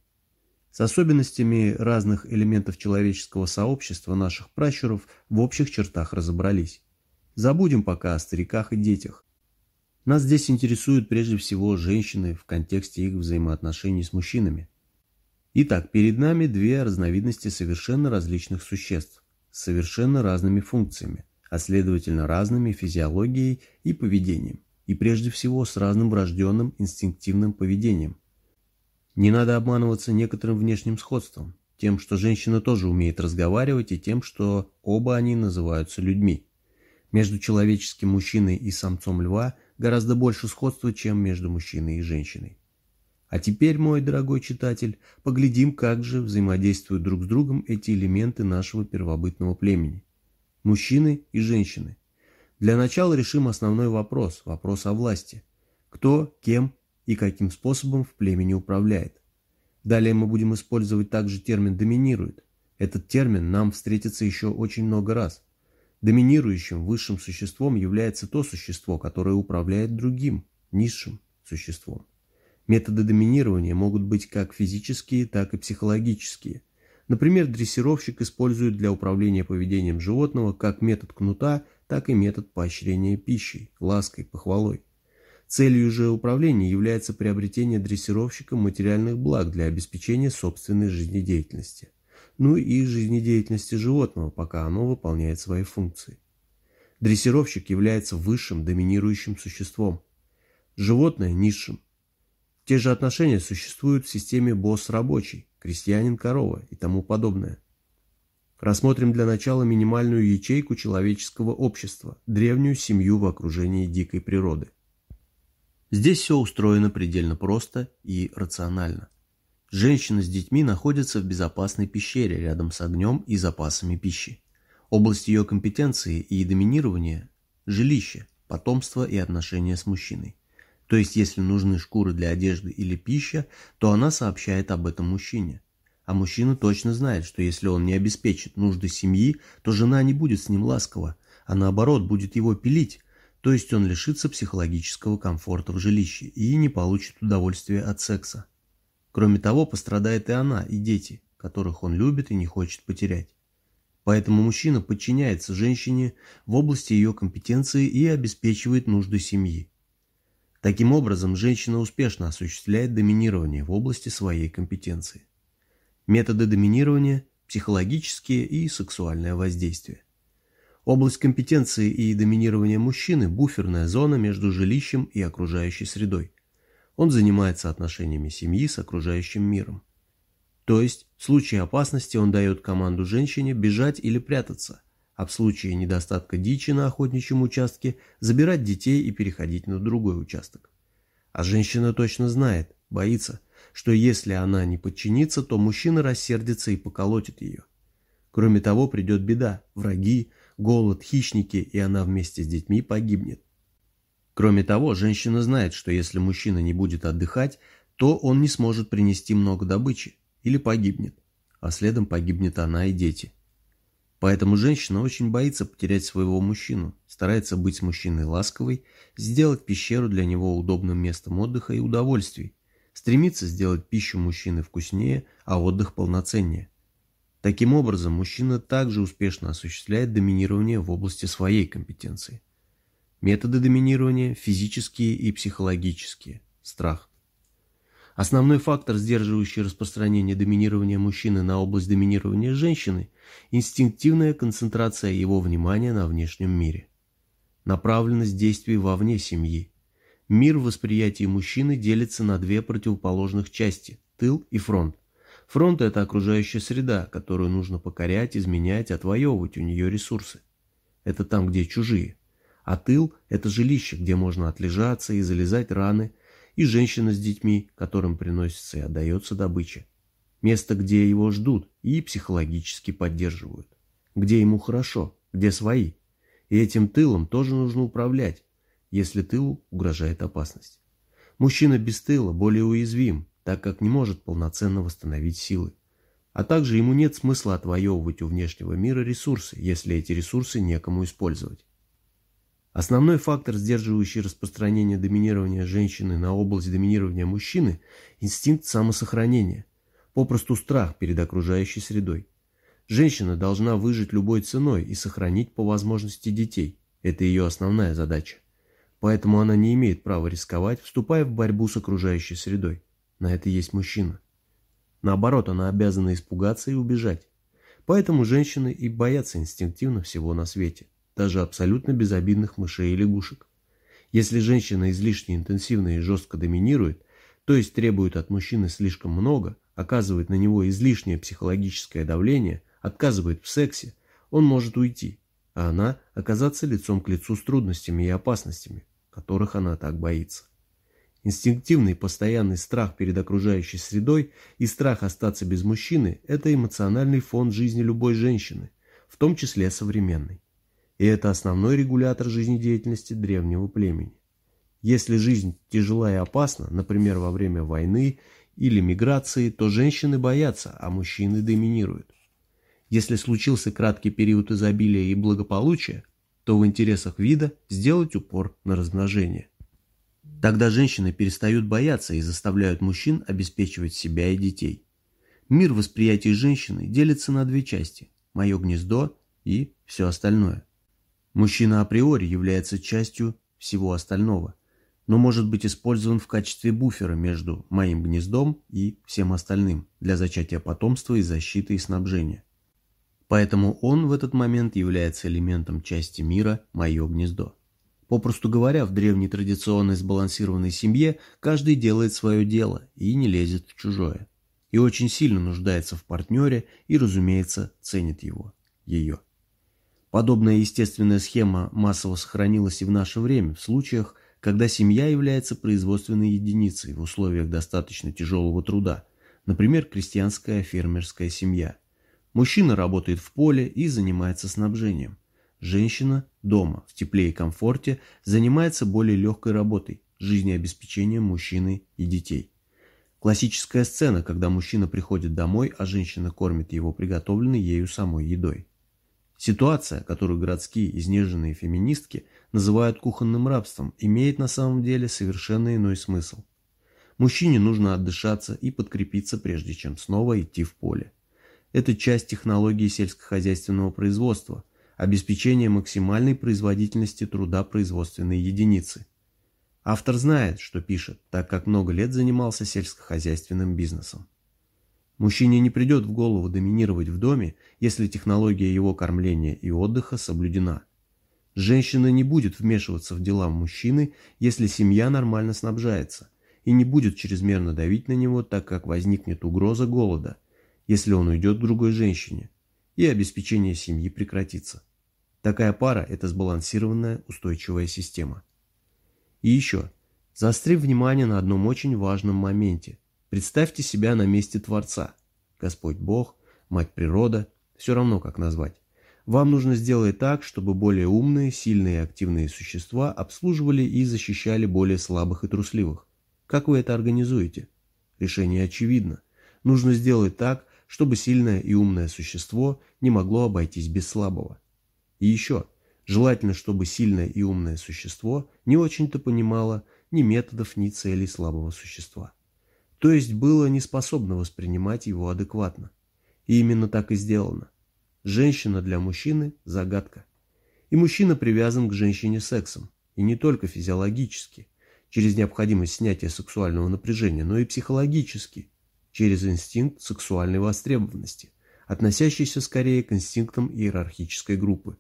С особенностями разных элементов человеческого сообщества наших пращуров в общих чертах разобрались. Забудем пока о стариках и детях. Нас здесь интересуют прежде всего женщины в контексте их взаимоотношений с мужчинами. Итак, перед нами две разновидности совершенно различных существ, с совершенно разными функциями, а следовательно разными физиологией и поведением и прежде всего с разным врожденным инстинктивным поведением. Не надо обманываться некоторым внешним сходством, тем, что женщина тоже умеет разговаривать, и тем, что оба они называются людьми. Между человеческим мужчиной и самцом льва гораздо больше сходства, чем между мужчиной и женщиной. А теперь, мой дорогой читатель, поглядим, как же взаимодействуют друг с другом эти элементы нашего первобытного племени. Мужчины и женщины, для начала решим основной вопрос, вопрос о власти. Кто, кем и каким способом в племени управляет. Далее мы будем использовать также термин «доминирует». Этот термин нам встретится еще очень много раз. Доминирующим высшим существом является то существо, которое управляет другим, низшим существом. Методы доминирования могут быть как физические, так и психологические. Например, дрессировщик использует для управления поведением животного как метод кнута, так и метод поощрения пищей, лаской, похвалой. Целью же управления является приобретение дрессировщиком материальных благ для обеспечения собственной жизнедеятельности, ну и жизнедеятельности животного, пока оно выполняет свои функции. Дрессировщик является высшим доминирующим существом, животное – низшим. Те же отношения существуют в системе босс-рабочий, крестьянин-корова и тому подобное. Рассмотрим для начала минимальную ячейку человеческого общества – древнюю семью в окружении дикой природы. Здесь все устроено предельно просто и рационально. Женщина с детьми находится в безопасной пещере рядом с огнем и запасами пищи. Область ее компетенции и доминирования – жилище, потомство и отношения с мужчиной. То есть, если нужны шкуры для одежды или пища, то она сообщает об этом мужчине. А мужчина точно знает, что если он не обеспечит нужды семьи, то жена не будет с ним ласкова, а наоборот будет его пилить, то есть он лишится психологического комфорта в жилище и не получит удовольствия от секса. Кроме того, пострадает и она, и дети, которых он любит и не хочет потерять. Поэтому мужчина подчиняется женщине в области ее компетенции и обеспечивает нужды семьи. Таким образом, женщина успешно осуществляет доминирование в области своей компетенции. Методы доминирования – психологические и сексуальное воздействие. Область компетенции и доминирования мужчины – буферная зона между жилищем и окружающей средой. Он занимается отношениями семьи с окружающим миром. То есть, в случае опасности он дает команду женщине бежать или прятаться, а в случае недостатка дичи на охотничьем участке забирать детей и переходить на другой участок. А женщина точно знает, боится, что если она не подчинится, то мужчина рассердится и поколотит ее. Кроме того, придет беда, враги, голод, хищники, и она вместе с детьми погибнет. Кроме того, женщина знает, что если мужчина не будет отдыхать, то он не сможет принести много добычи или погибнет, а следом погибнет она и дети. Поэтому женщина очень боится потерять своего мужчину, старается быть с мужчиной ласковой, сделать пещеру для него удобным местом отдыха и удовольствий, стремится сделать пищу мужчины вкуснее, а отдых полноценнее. Таким образом, мужчина также успешно осуществляет доминирование в области своей компетенции. Методы доминирования – физические и психологические. Страх. Основной фактор, сдерживающий распространение доминирования мужчины на область доминирования женщины – инстинктивная концентрация его внимания на внешнем мире. Направленность действий вовне семьи. Мир в восприятии мужчины делится на две противоположных части – тыл и фронт. Фронт – это окружающая среда, которую нужно покорять, изменять, отвоевывать у нее ресурсы. Это там, где чужие. А тыл – это жилище, где можно отлежаться и залезать раны, и женщина с детьми, которым приносится и отдается добыча. Место, где его ждут и психологически поддерживают. Где ему хорошо, где свои. И этим тылом тоже нужно управлять, если тылу угрожает опасность. Мужчина без тыла более уязвим, так как не может полноценно восстановить силы. А также ему нет смысла отвоевывать у внешнего мира ресурсы, если эти ресурсы некому использовать. Основной фактор, сдерживающий распространение доминирования женщины на область доминирования мужчины – инстинкт самосохранения, попросту страх перед окружающей средой. Женщина должна выжить любой ценой и сохранить по возможности детей. Это ее основная задача. Поэтому она не имеет права рисковать, вступая в борьбу с окружающей средой. На это есть мужчина. Наоборот, она обязана испугаться и убежать. Поэтому женщины и боятся инстинктивно всего на свете, даже абсолютно безобидных мышей и лягушек. Если женщина излишне интенсивно и жестко доминирует, то есть требует от мужчины слишком много, оказывает на него излишнее психологическое давление, отказывает в сексе, он может уйти, а она оказаться лицом к лицу с трудностями и опасностями, которых она так боится. Инстинктивный постоянный страх перед окружающей средой и страх остаться без мужчины – это эмоциональный фон жизни любой женщины, в том числе современной. И это основной регулятор жизнедеятельности древнего племени. Если жизнь тяжела и опасна, например, во время войны или миграции, то женщины боятся, а мужчины доминируют. Если случился краткий период изобилия и благополучия, то в интересах вида сделать упор на размножение. Тогда женщины перестают бояться и заставляют мужчин обеспечивать себя и детей. Мир восприятия женщины делится на две части – мое гнездо и все остальное. Мужчина априори является частью всего остального, но может быть использован в качестве буфера между моим гнездом и всем остальным для зачатия потомства и защиты и снабжения. Поэтому он в этот момент является элементом части мира «Мое гнездо». Попросту говоря, в древней традиционной сбалансированной семье каждый делает свое дело и не лезет в чужое. И очень сильно нуждается в партнере и, разумеется, ценит его, ее. Подобная естественная схема массово сохранилась и в наше время, в случаях, когда семья является производственной единицей в условиях достаточно тяжелого труда, например, крестьянская фермерская семья. Мужчина работает в поле и занимается снабжением. Женщина дома, в тепле и комфорте, занимается более легкой работой, жизнеобеспечением мужчины и детей. Классическая сцена, когда мужчина приходит домой, а женщина кормит его приготовленной ею самой едой. Ситуация, которую городские изнеженные феминистки называют кухонным рабством, имеет на самом деле совершенно иной смысл. Мужчине нужно отдышаться и подкрепиться, прежде чем снова идти в поле. Это часть технологии сельскохозяйственного производства, обеспечение максимальной производительности труда производственной единицы. Автор знает, что пишет, так как много лет занимался сельскохозяйственным бизнесом. Мужчине не придет в голову доминировать в доме, если технология его кормления и отдыха соблюдена. Женщина не будет вмешиваться в дела мужчины, если семья нормально снабжается, и не будет чрезмерно давить на него, так как возникнет угроза голода – если он уйдет к другой женщине, и обеспечение семьи прекратится. Такая пара – это сбалансированная устойчивая система. И еще, заострив внимание на одном очень важном моменте. Представьте себя на месте Творца. Господь Бог, Мать Природа, все равно как назвать. Вам нужно сделать так, чтобы более умные, сильные и активные существа обслуживали и защищали более слабых и трусливых. Как вы это организуете? Решение очевидно. Нужно сделать так, чтобы сильное и умное существо не могло обойтись без слабого. И еще, желательно, чтобы сильное и умное существо не очень-то понимало ни методов, ни целей слабого существа. То есть было не способно воспринимать его адекватно. И именно так и сделано. Женщина для мужчины – загадка. И мужчина привязан к женщине сексом. И не только физиологически, через необходимость снятия сексуального напряжения, но и психологически, через инстинкт сексуальной востребованности, относящийся скорее к инстинктам иерархической группы.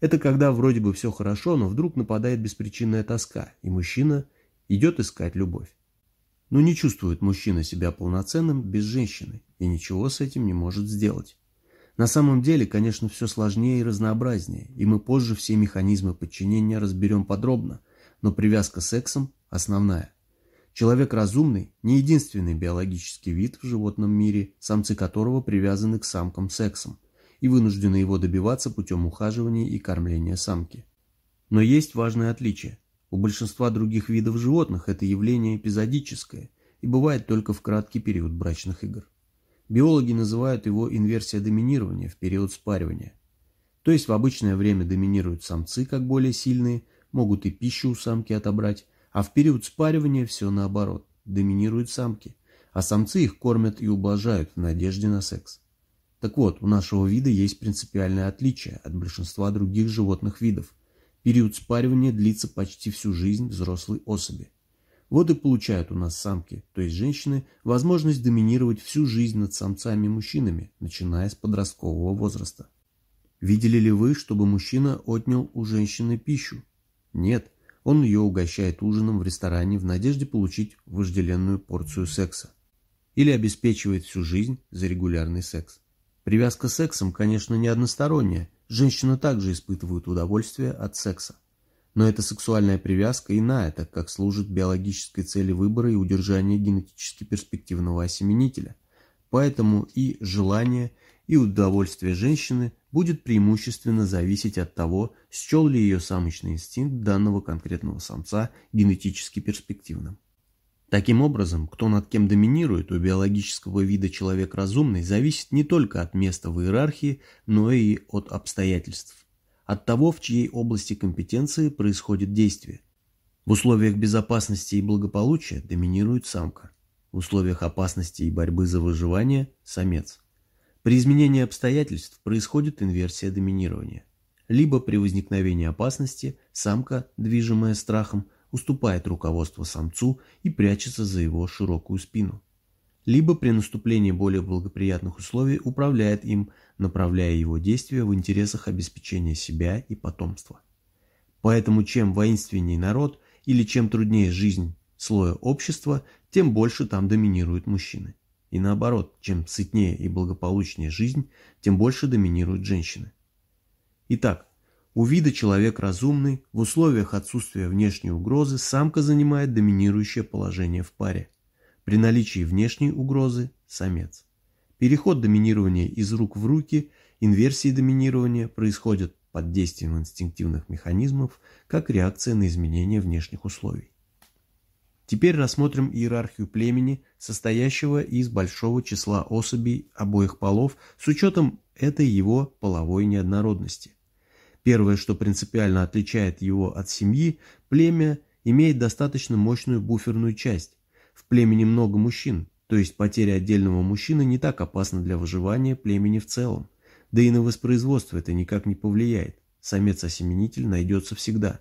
Это когда вроде бы все хорошо, но вдруг нападает беспричинная тоска, и мужчина идет искать любовь. Но не чувствует мужчина себя полноценным без женщины и ничего с этим не может сделать. На самом деле, конечно, все сложнее и разнообразнее, и мы позже все механизмы подчинения разберем подробно, но привязка сексом основная – Человек разумный – не единственный биологический вид в животном мире, самцы которого привязаны к самкам сексом и вынуждены его добиваться путем ухаживания и кормления самки. Но есть важное отличие. У большинства других видов животных это явление эпизодическое и бывает только в краткий период брачных игр. Биологи называют его инверсия доминирования в период спаривания. То есть в обычное время доминируют самцы как более сильные, могут и пищу у самки отобрать, а в период спаривания все наоборот, доминируют самки, а самцы их кормят и ублажают в надежде на секс. Так вот, у нашего вида есть принципиальное отличие от большинства других животных видов. Период спаривания длится почти всю жизнь взрослой особи. Вот и получают у нас самки, то есть женщины, возможность доминировать всю жизнь над самцами-мужчинами, начиная с подросткового возраста. Видели ли вы, чтобы мужчина отнял у женщины пищу? Нет, он ее угощает ужином в ресторане в надежде получить вожделенную порцию секса. Или обеспечивает всю жизнь за регулярный секс. Привязка с сексом, конечно, не односторонняя. Женщина также испытывает удовольствие от секса. Но эта сексуальная привязка иная, так как служит биологической цели выбора и удержания генетически перспективного осеменителя. Поэтому и желание, и удовольствие женщины будет преимущественно зависеть от того, счел ли ее самочный инстинкт данного конкретного самца генетически перспективным. Таким образом, кто над кем доминирует у биологического вида человек разумный, зависит не только от места в иерархии, но и от обстоятельств. От того, в чьей области компетенции происходит действие. В условиях безопасности и благополучия доминирует самка. В условиях опасности и борьбы за выживание – самец. При изменении обстоятельств происходит инверсия доминирования. Либо при возникновении опасности самка, движимая страхом, уступает руководство самцу и прячется за его широкую спину. Либо при наступлении более благоприятных условий управляет им, направляя его действия в интересах обеспечения себя и потомства. Поэтому чем воинственней народ или чем труднее жизнь слоя общества, тем больше там доминируют мужчины. И наоборот, чем сытнее и благополучнее жизнь, тем больше доминируют женщины. Итак, у вида человек разумный, в условиях отсутствия внешней угрозы самка занимает доминирующее положение в паре. При наличии внешней угрозы – самец. Переход доминирования из рук в руки, инверсии доминирования происходят под действием инстинктивных механизмов, как реакция на изменения внешних условий. Теперь рассмотрим иерархию племени, состоящего из большого числа особей обоих полов с учетом этой его половой неоднородности. Первое, что принципиально отличает его от семьи, племя имеет достаточно мощную буферную часть. В племени много мужчин, то есть потеря отдельного мужчины не так опасна для выживания племени в целом. Да и на воспроизводство это никак не повлияет. Самец-осеменитель найдется всегда.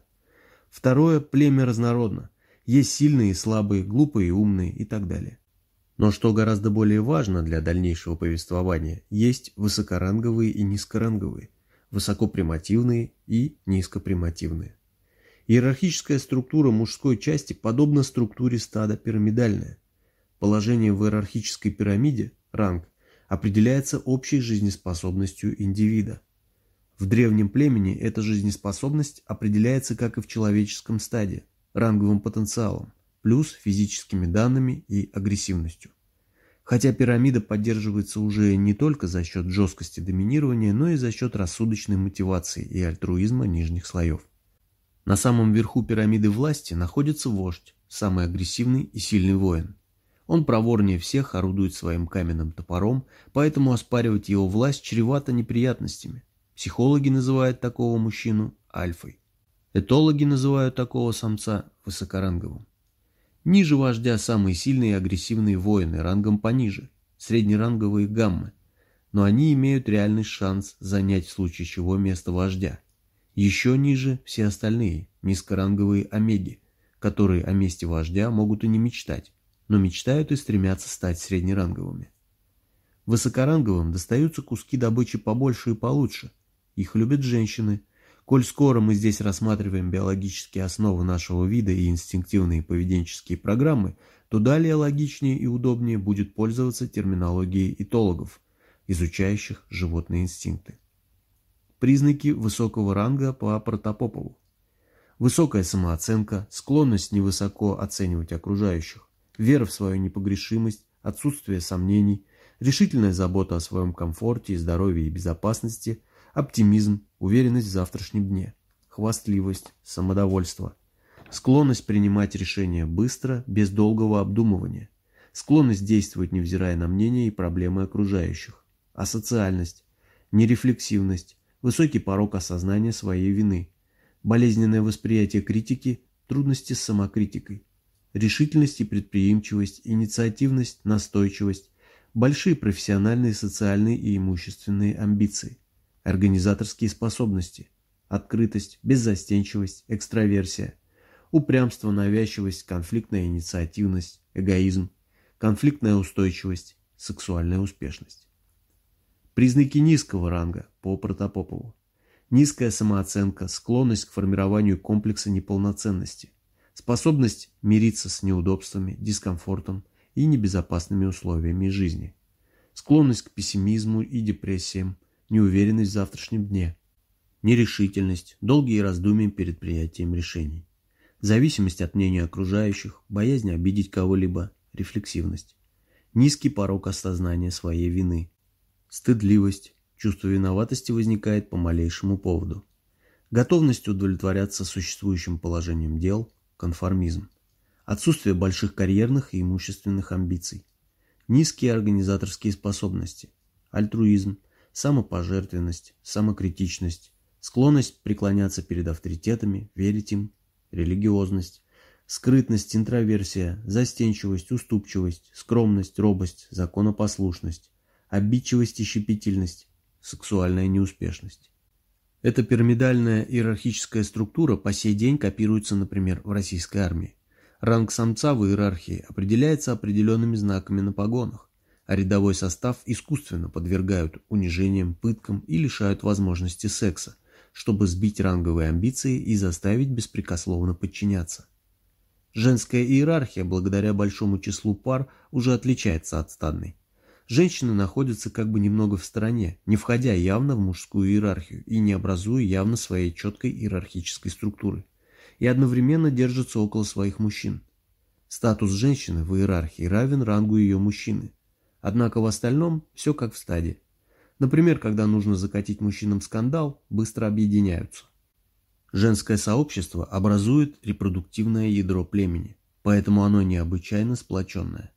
Второе, племя разнородно. Есть сильные и слабые, глупые и умные и так далее. Но что гораздо более важно для дальнейшего повествования, есть высокоранговые и низкоранговые высокопримативные и низкопримативные. Иерархическая структура мужской части подобна структуре стада пирамидальная. Положение в иерархической пирамиде, ранг, определяется общей жизнеспособностью индивида. В древнем племени эта жизнеспособность определяется, как и в человеческом стаде, ранговым потенциалом, плюс физическими данными и агрессивностью. Хотя пирамида поддерживается уже не только за счет жесткости доминирования, но и за счет рассудочной мотивации и альтруизма нижних слоев. На самом верху пирамиды власти находится вождь, самый агрессивный и сильный воин. Он проворнее всех орудует своим каменным топором, поэтому оспаривать его власть чревато неприятностями. Психологи называют такого мужчину альфой. Этологи называют такого самца высокоранговым. Ниже вождя самые сильные и агрессивные воины, рангом пониже, среднеранговые гаммы, но они имеют реальный шанс занять в случае чего место вождя. Еще ниже все остальные, низкоранговые омеги, которые о месте вождя могут и не мечтать, но мечтают и стремятся стать среднеранговыми. Высокоранговым достаются куски добычи побольше и получше. Их любят женщины, Коль скоро мы здесь рассматриваем биологические основы нашего вида и инстинктивные поведенческие программы, то далее логичнее и удобнее будет пользоваться терминологией этологов, изучающих животные инстинкты. Признаки высокого ранга по Протопопову. Высокая самооценка, склонность невысоко оценивать окружающих, вера в свою непогрешимость, отсутствие сомнений, решительная забота о своем комфорте, здоровье и безопасности – оптимизм, уверенность в завтрашнем дне, хвастливость, самодовольство, склонность принимать решения быстро, без долгого обдумывания, склонность действовать, невзирая на мнения и проблемы окружающих, асоциальность, нерефлексивность, высокий порог осознания своей вины, болезненное восприятие критики, трудности с самокритикой, решительность и предприимчивость, инициативность, настойчивость, большие профессиональные, социальные и имущественные амбиции – организаторские способности, открытость, беззастенчивость, экстраверсия, упрямство, навязчивость, конфликтная инициативность, эгоизм, конфликтная устойчивость, сексуальная успешность. Признаки низкого ранга по Протопопову. Низкая самооценка, склонность к формированию комплекса неполноценности, способность мириться с неудобствами, дискомфортом и небезопасными условиями жизни, склонность к пессимизму и депрессиям, неуверенность в завтрашнем дне, нерешительность, долгие раздумья перед принятием решений, зависимость от мнения окружающих, боязнь обидеть кого-либо, рефлексивность, низкий порог осознания своей вины, стыдливость, чувство виноватости возникает по малейшему поводу, готовность удовлетворяться существующим положением дел, конформизм, отсутствие больших карьерных и имущественных амбиций, низкие организаторские способности, альтруизм, самопожертвенность, самокритичность, склонность преклоняться перед авторитетами, верить им, религиозность, скрытность, интроверсия, застенчивость, уступчивость, скромность, робость, законопослушность, обидчивость и щепетильность, сексуальная неуспешность. Эта пирамидальная иерархическая структура по сей день копируется, например, в российской армии. Ранг самца в иерархии определяется определенными знаками на погонах, а рядовой состав искусственно подвергают унижениям, пыткам и лишают возможности секса, чтобы сбить ранговые амбиции и заставить беспрекословно подчиняться. Женская иерархия, благодаря большому числу пар, уже отличается от стадной. Женщины находятся как бы немного в стороне, не входя явно в мужскую иерархию и не образуя явно своей четкой иерархической структуры, и одновременно держатся около своих мужчин. Статус женщины в иерархии равен рангу ее мужчины. Однако в остальном все как в стаде. Например, когда нужно закатить мужчинам скандал, быстро объединяются. Женское сообщество образует репродуктивное ядро племени, поэтому оно необычайно сплоченное.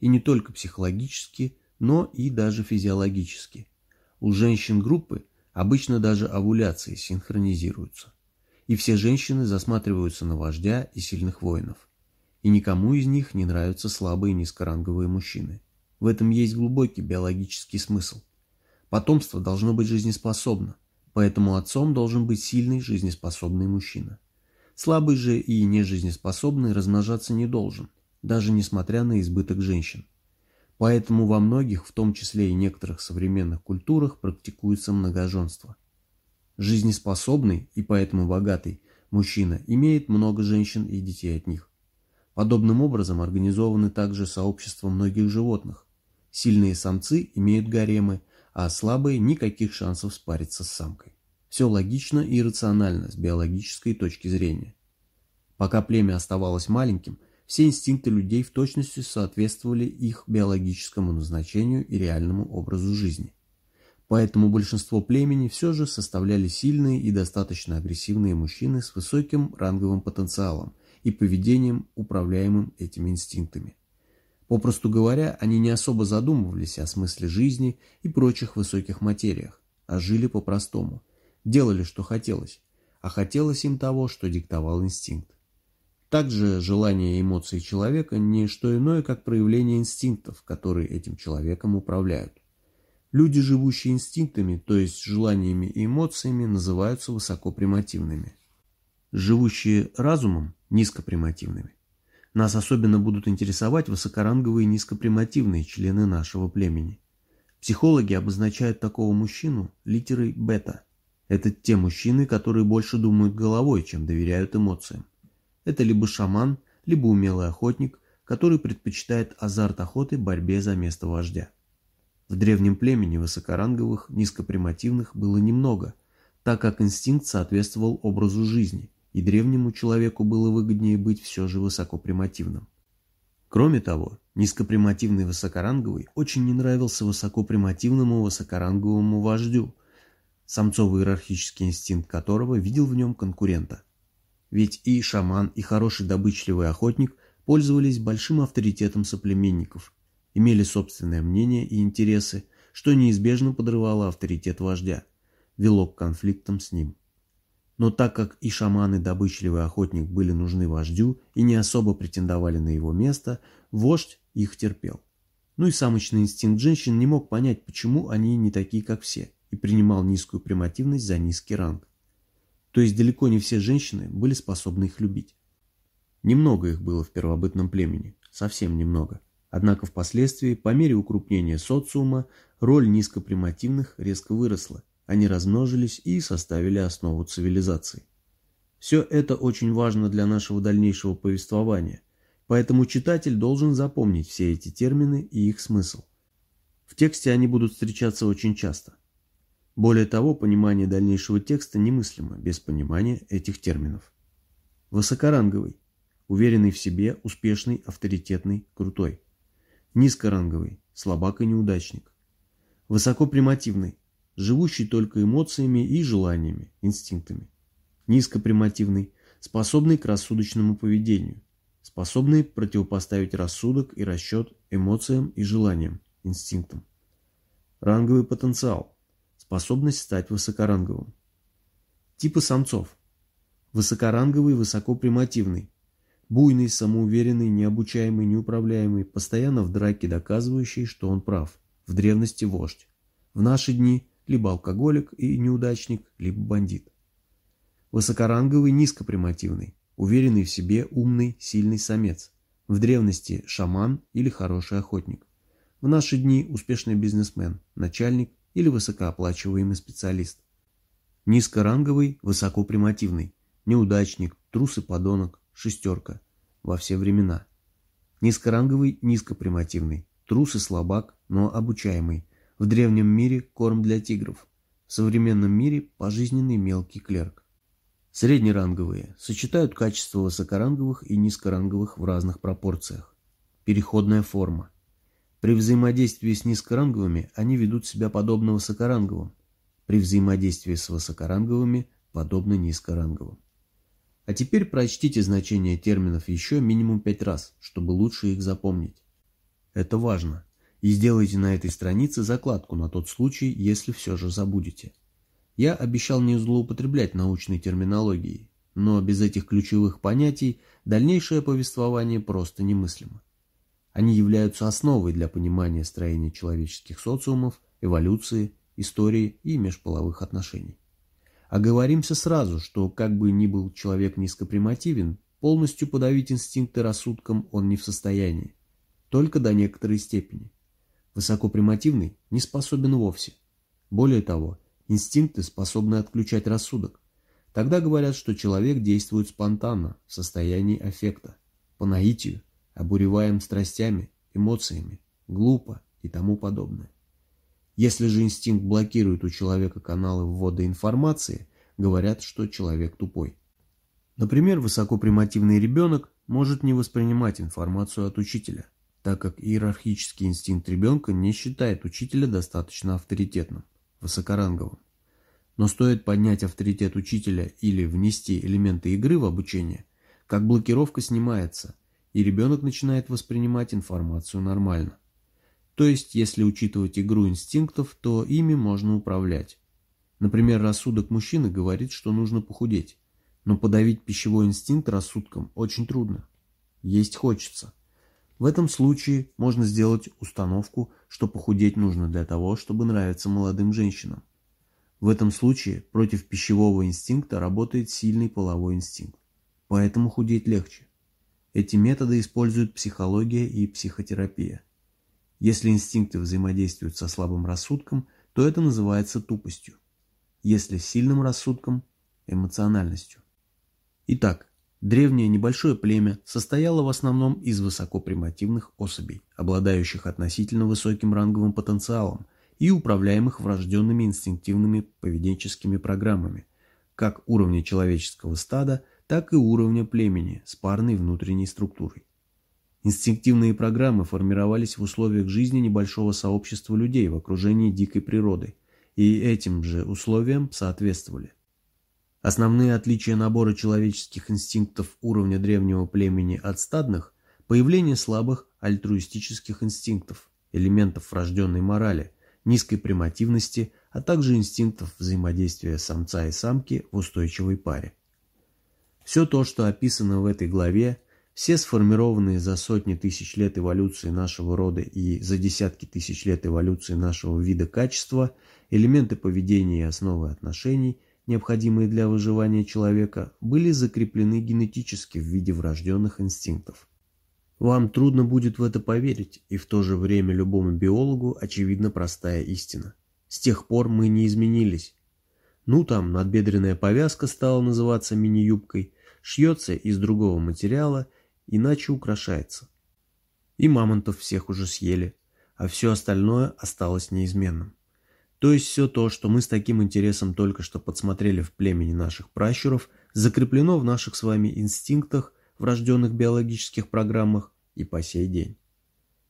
И не только психологически, но и даже физиологически. У женщин группы обычно даже овуляции синхронизируются. И все женщины засматриваются на вождя и сильных воинов. И никому из них не нравятся слабые низкоранговые мужчины. В этом есть глубокий биологический смысл. Потомство должно быть жизнеспособно, поэтому отцом должен быть сильный жизнеспособный мужчина. Слабый же и нежизнеспособный размножаться не должен, даже несмотря на избыток женщин. Поэтому во многих, в том числе и некоторых современных культурах, практикуется многоженство. Жизнеспособный и поэтому богатый мужчина имеет много женщин и детей от них. Подобным образом организованы также сообщества многих животных. Сильные самцы имеют гаремы, а слабые никаких шансов спариться с самкой. Все логично и рационально с биологической точки зрения. Пока племя оставалось маленьким – все инстинкты людей в точности соответствовали их биологическому назначению и реальному образу жизни. Поэтому большинство племени все же составляли сильные и достаточно агрессивные мужчины с высоким ранговым потенциалом и поведением, управляемым этими инстинктами. Попросту говоря, они не особо задумывались о смысле жизни и прочих высоких материях, а жили по-простому, делали, что хотелось, а хотелось им того, что диктовал инстинкт. Также желания и эмоции человека – не что иное, как проявление инстинктов, которые этим человеком управляют. Люди, живущие инстинктами, то есть желаниями и эмоциями, называются высокопримативными. Живущие разумом – низкопримативными. Нас особенно будут интересовать высокоранговые низкопримативные члены нашего племени. Психологи обозначают такого мужчину литерой бета. Это те мужчины, которые больше думают головой, чем доверяют эмоциям. Это либо шаман, либо умелый охотник, который предпочитает азарт охоты борьбе за место вождя. В древнем племени высокоранговых, низкопримативных было немного, так как инстинкт соответствовал образу жизни, и древнему человеку было выгоднее быть все же высокопримативным. Кроме того, низкопримативный высокоранговый очень не нравился высокопримативному высокоранговому вождю, самцовый иерархический инстинкт которого видел в нем конкурента – ведь и шаман, и хороший добычливый охотник пользовались большим авторитетом соплеменников, имели собственное мнение и интересы, что неизбежно подрывало авторитет вождя, вело к конфликтам с ним. Но так как и шаман, и добычливый охотник были нужны вождю и не особо претендовали на его место, вождь их терпел. Ну и самочный инстинкт женщин не мог понять, почему они не такие, как все, и принимал низкую примативность за низкий ранг. То есть далеко не все женщины были способны их любить. Немного их было в первобытном племени, совсем немного. Однако впоследствии, по мере укрупнения социума, роль низкопримативных резко выросла, они размножились и составили основу цивилизации. Все это очень важно для нашего дальнейшего повествования, поэтому читатель должен запомнить все эти термины и их смысл. В тексте они будут встречаться очень часто. Более того, понимание дальнейшего текста немыслимо без понимания этих терминов. Высокоранговый, уверенный в себе, успешный, авторитетный, крутой. Низкоранговый, слабак и неудачник. Высокопримативный, живущий только эмоциями и желаниями, инстинктами. Низкопримативный, способный к рассудочному поведению. способные противопоставить рассудок и расчет эмоциям и желаниям, инстинктам. Ранговый потенциал – способность стать высокоранговым. Типы самцов. Высокоранговый, высокопримативный. Буйный, самоуверенный, необучаемый, неуправляемый, постоянно в драке доказывающий, что он прав. В древности вождь. В наши дни либо алкоголик и неудачник, либо бандит. Высокоранговый, низкопримативный, уверенный в себе, умный, сильный самец. В древности шаман или хороший охотник. В наши дни успешный бизнесмен, начальник или высокооплачиваемый специалист. Низкоранговый, высокопримативный, неудачник, трус и подонок, шестерка. Во все времена. Низкоранговый, низкопримативный, трус и слабак, но обучаемый. В древнем мире корм для тигров. В современном мире пожизненный мелкий клерк. Среднеранговые сочетают качества высокоранговых и низкоранговых в разных пропорциях. Переходная форма. При взаимодействии с низкоранговыми они ведут себя подобно высокоранговым. При взаимодействии с высокоранговыми подобно низкоранговым. А теперь прочтите значения терминов еще минимум пять раз, чтобы лучше их запомнить. Это важно. И сделайте на этой странице закладку на тот случай, если все же забудете. Я обещал не злоупотреблять научной терминологией, но без этих ключевых понятий дальнейшее повествование просто немыслимо. Они являются основой для понимания строения человеческих социумов, эволюции, истории и межполовых отношений. Оговоримся сразу, что как бы ни был человек низкопримативен, полностью подавить инстинкты рассудком он не в состоянии, только до некоторой степени. Высокопримативный не способен вовсе. Более того, Инстинкты способны отключать рассудок. Тогда говорят, что человек действует спонтанно, в состоянии аффекта, по наитию, обуреваем страстями, эмоциями, глупо и тому подобное. Если же инстинкт блокирует у человека каналы ввода информации, говорят, что человек тупой. Например, высокопримативный ребенок может не воспринимать информацию от учителя, так как иерархический инстинкт ребенка не считает учителя достаточно авторитетным высокоранговым. Но стоит поднять авторитет учителя или внести элементы игры в обучение, как блокировка снимается, и ребенок начинает воспринимать информацию нормально. То есть, если учитывать игру инстинктов, то ими можно управлять. Например, рассудок мужчины говорит, что нужно похудеть, но подавить пищевой инстинкт рассудком очень трудно. Есть хочется. В этом случае можно сделать установку, что похудеть нужно для того, чтобы нравиться молодым женщинам. В этом случае против пищевого инстинкта работает сильный половой инстинкт. Поэтому худеть легче. Эти методы используют психология и психотерапия. Если инстинкты взаимодействуют со слабым рассудком, то это называется тупостью. Если сильным рассудком – эмоциональностью. Итак, Древнее небольшое племя состояло в основном из высокопримативных особей, обладающих относительно высоким ранговым потенциалом и управляемых врожденными инстинктивными поведенческими программами, как уровня человеческого стада, так и уровня племени с парной внутренней структурой. Инстинктивные программы формировались в условиях жизни небольшого сообщества людей в окружении дикой природы, и этим же условиям соответствовали. Основные отличия набора человеческих инстинктов уровня древнего племени от стадных – появление слабых альтруистических инстинктов, элементов врожденной морали, низкой примативности, а также инстинктов взаимодействия самца и самки в устойчивой паре. Все то, что описано в этой главе, все сформированные за сотни тысяч лет эволюции нашего рода и за десятки тысяч лет эволюции нашего вида качества, элементы поведения и основы отношений – необходимые для выживания человека, были закреплены генетически в виде врожденных инстинктов. Вам трудно будет в это поверить, и в то же время любому биологу очевидна простая истина. С тех пор мы не изменились. Ну там, надбедренная повязка стала называться мини-юбкой, шьется из другого материала, иначе украшается. И мамонтов всех уже съели, а все остальное осталось неизменным. То есть все то, что мы с таким интересом только что подсмотрели в племени наших пращуров, закреплено в наших с вами инстинктах, врожденных биологических программах и по сей день.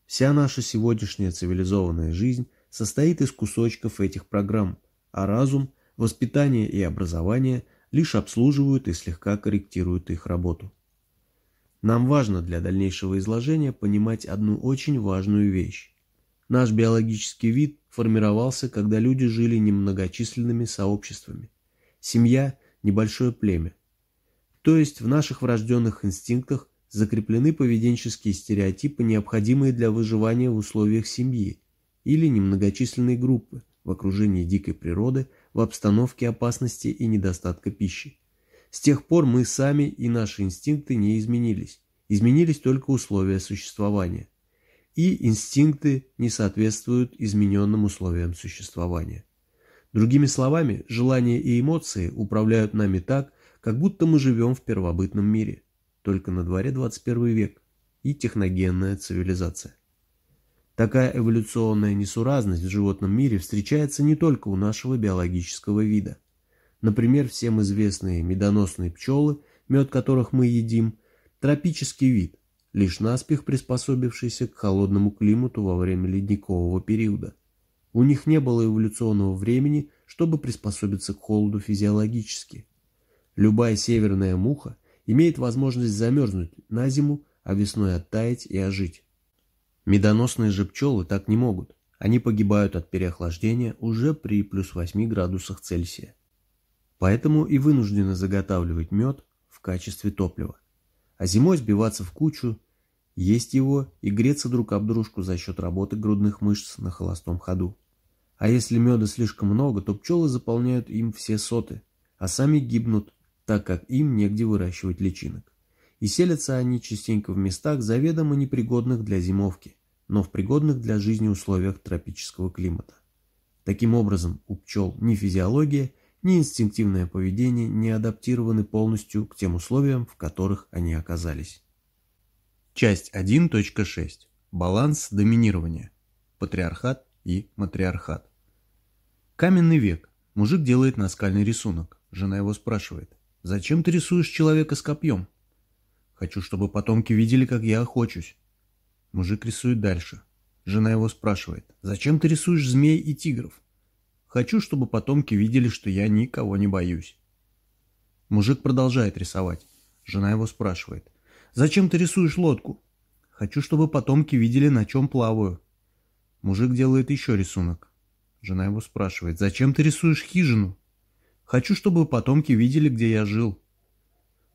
Вся наша сегодняшняя цивилизованная жизнь состоит из кусочков этих программ, а разум, воспитание и образование лишь обслуживают и слегка корректируют их работу. Нам важно для дальнейшего изложения понимать одну очень важную вещь. Наш биологический вид формировался, когда люди жили немногочисленными сообществами. Семья – небольшое племя. То есть в наших врожденных инстинктах закреплены поведенческие стереотипы, необходимые для выживания в условиях семьи или немногочисленной группы в окружении дикой природы в обстановке опасности и недостатка пищи. С тех пор мы сами и наши инстинкты не изменились. Изменились только условия существования. И инстинкты не соответствуют измененным условиям существования. Другими словами, желания и эмоции управляют нами так, как будто мы живем в первобытном мире. Только на дворе 21 век и техногенная цивилизация. Такая эволюционная несуразность в животном мире встречается не только у нашего биологического вида. Например, всем известные медоносные пчелы, мед которых мы едим, тропический вид, лишь наспех приспособившийся к холодному климату во время ледникового периода. У них не было эволюционного времени, чтобы приспособиться к холоду физиологически. Любая северная муха имеет возможность замерзнуть на зиму, а весной оттаять и ожить. Медоносные же пчелы так не могут. Они погибают от переохлаждения уже при плюс 8 градусах Цельсия. Поэтому и вынуждены заготавливать мед в качестве топлива. А зимой сбиваться в кучу, есть его и греться друг об дружку за счет работы грудных мышц на холостом ходу. А если меда слишком много, то пчелы заполняют им все соты, а сами гибнут, так как им негде выращивать личинок. И селятся они частенько в местах, заведомо непригодных для зимовки, но в пригодных для жизни условиях тропического климата. Таким образом, у пчел ни физиология, ни инстинктивное поведение не адаптированы полностью к тем условиям, в которых они оказались. Часть 1.6. Баланс доминирования. Патриархат и матриархат. Каменный век. Мужик делает наскальный рисунок. Жена его спрашивает. «Зачем ты рисуешь человека с копьем?» «Хочу, чтобы потомки видели, как я охочусь». Мужик рисует дальше. Жена его спрашивает. «Зачем ты рисуешь змей и тигров?» Хочу, чтобы потомки видели, что я никого не боюсь. Мужик продолжает рисовать. Жена его спрашивает. «Зачем ты рисуешь лодку?» «Хочу, чтобы потомки видели, на чем плаваю». Мужик делает еще рисунок. Жена его спрашивает. «Зачем ты рисуешь хижину?» «Хочу, чтобы потомки видели, где я жил».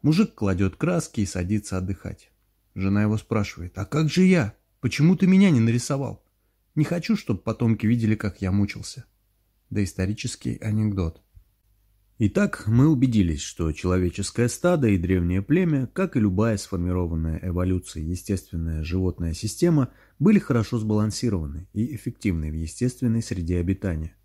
Мужик кладет краски и садится отдыхать. Жена его спрашивает. «А как же я? Почему ты меня не нарисовал?» «Не хочу, чтобы потомки видели, как я мучился» доисторический анекдот. Итак, мы убедились, что человеческое стадо и древнее племя, как и любая сформированная эволюцией естественная животная система, были хорошо сбалансированы и эффективны в естественной среде обитания.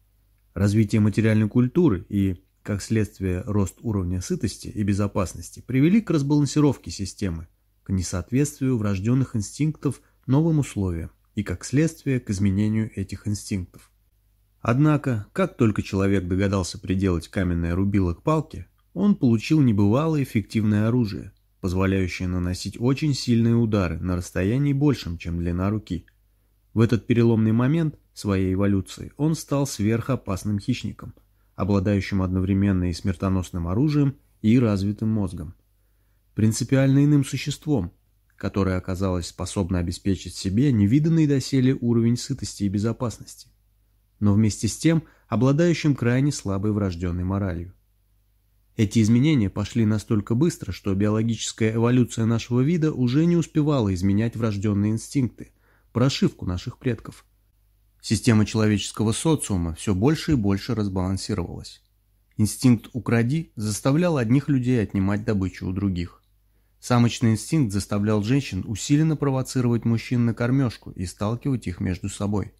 Развитие материальной культуры и, как следствие, рост уровня сытости и безопасности привели к разбалансировке системы, к несоответствию врожденных инстинктов новым условиям и, как следствие, к изменению этих инстинктов. Однако, как только человек догадался приделать каменное рубило к палке, он получил небывалое эффективное оружие, позволяющее наносить очень сильные удары на расстоянии большем, чем длина руки. В этот переломный момент своей эволюции он стал сверхопасным хищником, обладающим одновременно и смертоносным оружием, и развитым мозгом. Принципиально иным существом, которое оказалось способно обеспечить себе невиданный доселе уровень сытости и безопасности но вместе с тем обладающим крайне слабой врожденной моралью. Эти изменения пошли настолько быстро, что биологическая эволюция нашего вида уже не успевала изменять врожденные инстинкты, прошивку наших предков. Система человеческого социума все больше и больше разбалансировалась. Инстинкт «укради» заставлял одних людей отнимать добычу у других. Самочный инстинкт заставлял женщин усиленно провоцировать мужчин на кормежку и сталкивать их между собой.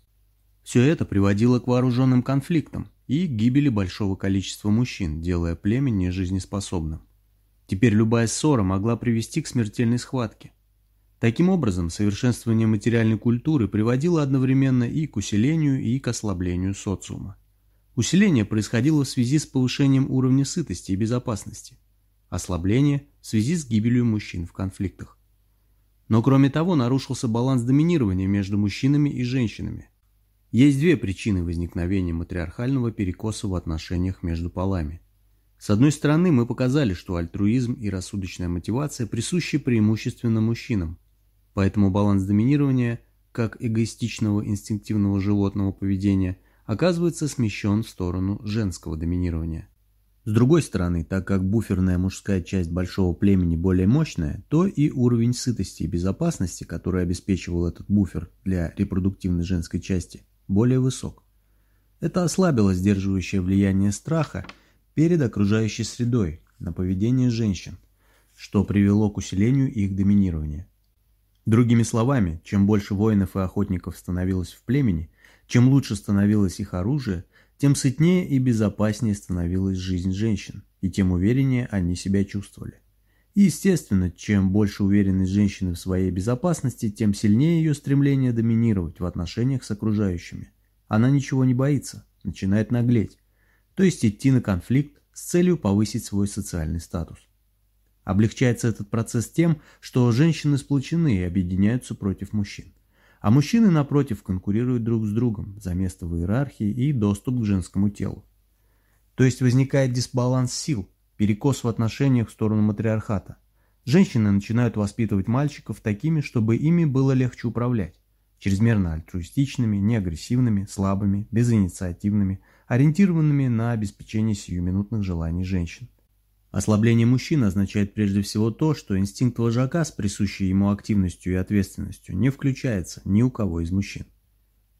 Все это приводило к вооруженным конфликтам и гибели большого количества мужчин, делая племя нежизнеспособным. Теперь любая ссора могла привести к смертельной схватке. Таким образом, совершенствование материальной культуры приводило одновременно и к усилению, и к ослаблению социума. Усиление происходило в связи с повышением уровня сытости и безопасности. Ослабление – в связи с гибелью мужчин в конфликтах. Но кроме того, нарушился баланс доминирования между мужчинами и женщинами, есть две причины возникновения матриархального перекоса в отношениях между полами. С одной стороны, мы показали, что альтруизм и рассудочная мотивация присущи преимущественно мужчинам, поэтому баланс доминирования, как эгоистичного инстинктивного животного поведения, оказывается смещен в сторону женского доминирования. С другой стороны, так как буферная мужская часть большого племени более мощная, то и уровень сытости и безопасности, который обеспечивал этот буфер для репродуктивной женской части, более высок. Это ослабило сдерживающее влияние страха перед окружающей средой на поведение женщин, что привело к усилению их доминирования. Другими словами, чем больше воинов и охотников становилось в племени, чем лучше становилось их оружие, тем сытнее и безопаснее становилась жизнь женщин, и тем увереннее они себя чувствовали. И естественно, чем больше уверенность женщины в своей безопасности, тем сильнее ее стремление доминировать в отношениях с окружающими. Она ничего не боится, начинает наглеть, то есть идти на конфликт с целью повысить свой социальный статус. Облегчается этот процесс тем, что женщины сплочены и объединяются против мужчин. А мужчины, напротив, конкурируют друг с другом за место в иерархии и доступ к женскому телу. То есть возникает дисбаланс сил, перекос в отношениях в сторону матриархата. Женщины начинают воспитывать мальчиков такими, чтобы ими было легче управлять. Чрезмерно альтруистичными, неагрессивными, слабыми, безинициативными, ориентированными на обеспечение сиюминутных желаний женщин. Ослабление мужчин означает прежде всего то, что инстинкт вожака с присущей ему активностью и ответственностью не включается ни у кого из мужчин.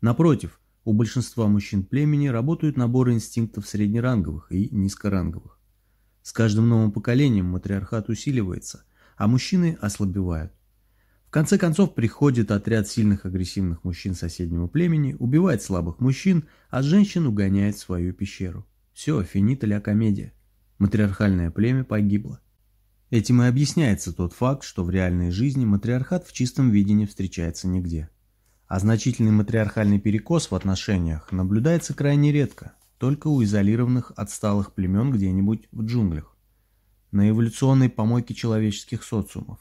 Напротив, у большинства мужчин племени работают наборы инстинктов среднеранговых и низкоранговых. С каждым новым поколением матриархат усиливается, а мужчины ослабевают конце концов приходит отряд сильных агрессивных мужчин соседнего племени, убивает слабых мужчин, а женщин угоняет в свою пещеру. Все, финита ля комедия. Матриархальное племя погибло. Этим и объясняется тот факт, что в реальной жизни матриархат в чистом виде не встречается нигде. А значительный матриархальный перекос в отношениях наблюдается крайне редко, только у изолированных отсталых племен где-нибудь в джунглях. На эволюционной помойке человеческих социумов.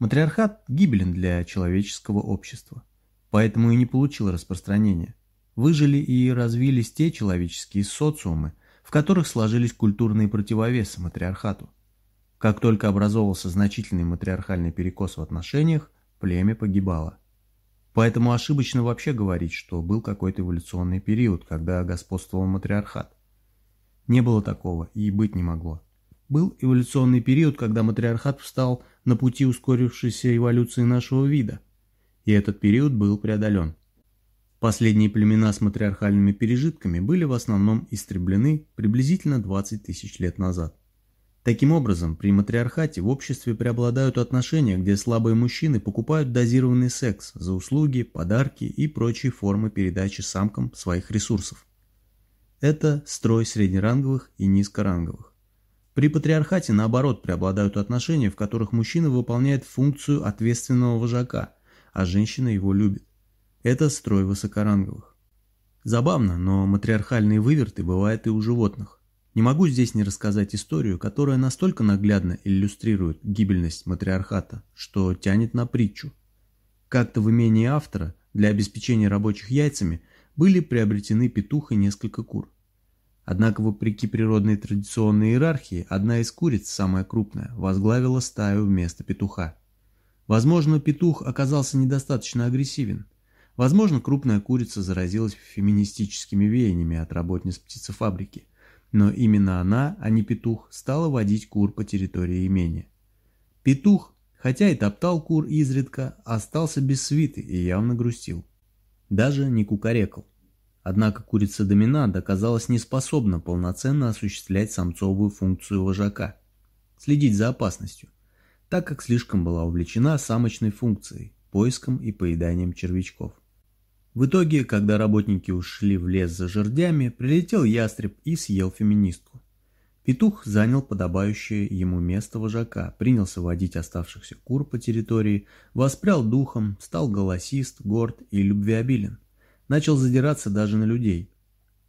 Матриархат гибелен для человеческого общества, поэтому и не получил распространения. Выжили и развились те человеческие социумы, в которых сложились культурные противовесы матриархату. Как только образовался значительный матриархальный перекос в отношениях, племя погибало. Поэтому ошибочно вообще говорить, что был какой-то эволюционный период, когда господствовал матриархат. Не было такого и быть не могло. Был эволюционный период, когда матриархат встал на пути ускорившейся эволюции нашего вида, и этот период был преодолен. Последние племена с матриархальными пережитками были в основном истреблены приблизительно 20 тысяч лет назад. Таким образом, при матриархате в обществе преобладают отношения, где слабые мужчины покупают дозированный секс за услуги, подарки и прочие формы передачи самкам своих ресурсов. Это строй среднеранговых и низкоранговых. При патриархате, наоборот, преобладают отношения, в которых мужчина выполняет функцию ответственного вожака, а женщина его любит. Это строй высокоранговых. Забавно, но матриархальные выверты бывают и у животных. Не могу здесь не рассказать историю, которая настолько наглядно иллюстрирует гибельность матриархата, что тянет на притчу. Как-то в имении автора для обеспечения рабочих яйцами были приобретены петух и несколько кур. Однако, вопреки природной традиционной иерархии, одна из куриц, самая крупная, возглавила стаю вместо петуха. Возможно, петух оказался недостаточно агрессивен. Возможно, крупная курица заразилась феминистическими веяниями от работниц птицефабрики. Но именно она, а не петух, стала водить кур по территории имения. Петух, хотя и топтал кур изредка, остался без свиты и явно грустил. Даже не кукарекал. Однако курица-доминант оказалась не способна полноценно осуществлять самцовую функцию вожака – следить за опасностью, так как слишком была увлечена самочной функцией – поиском и поеданием червячков. В итоге, когда работники ушли в лес за жердями, прилетел ястреб и съел феминистку. Петух занял подобающее ему место вожака, принялся водить оставшихся кур по территории, воспрял духом, стал голосист, горд и любвеобилен начал задираться даже на людей.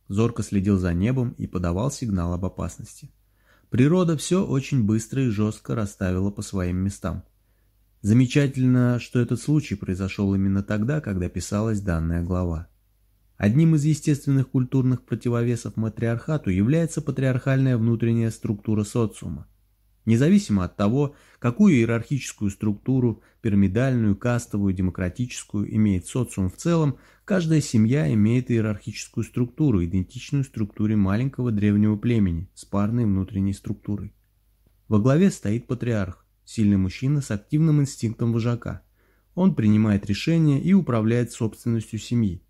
Зорко следил за небом и подавал сигнал об опасности. Природа все очень быстро и жестко расставила по своим местам. Замечательно, что этот случай произошел именно тогда, когда писалась данная глава. Одним из естественных культурных противовесов матриархату является патриархальная внутренняя структура социума. Независимо от того, какую иерархическую структуру, пирамидальную, кастовую, демократическую, имеет социум в целом, каждая семья имеет иерархическую структуру, идентичную структуре маленького древнего племени с парной внутренней структурой. Во главе стоит патриарх, сильный мужчина с активным инстинктом вожака. Он принимает решения и управляет собственностью семьи.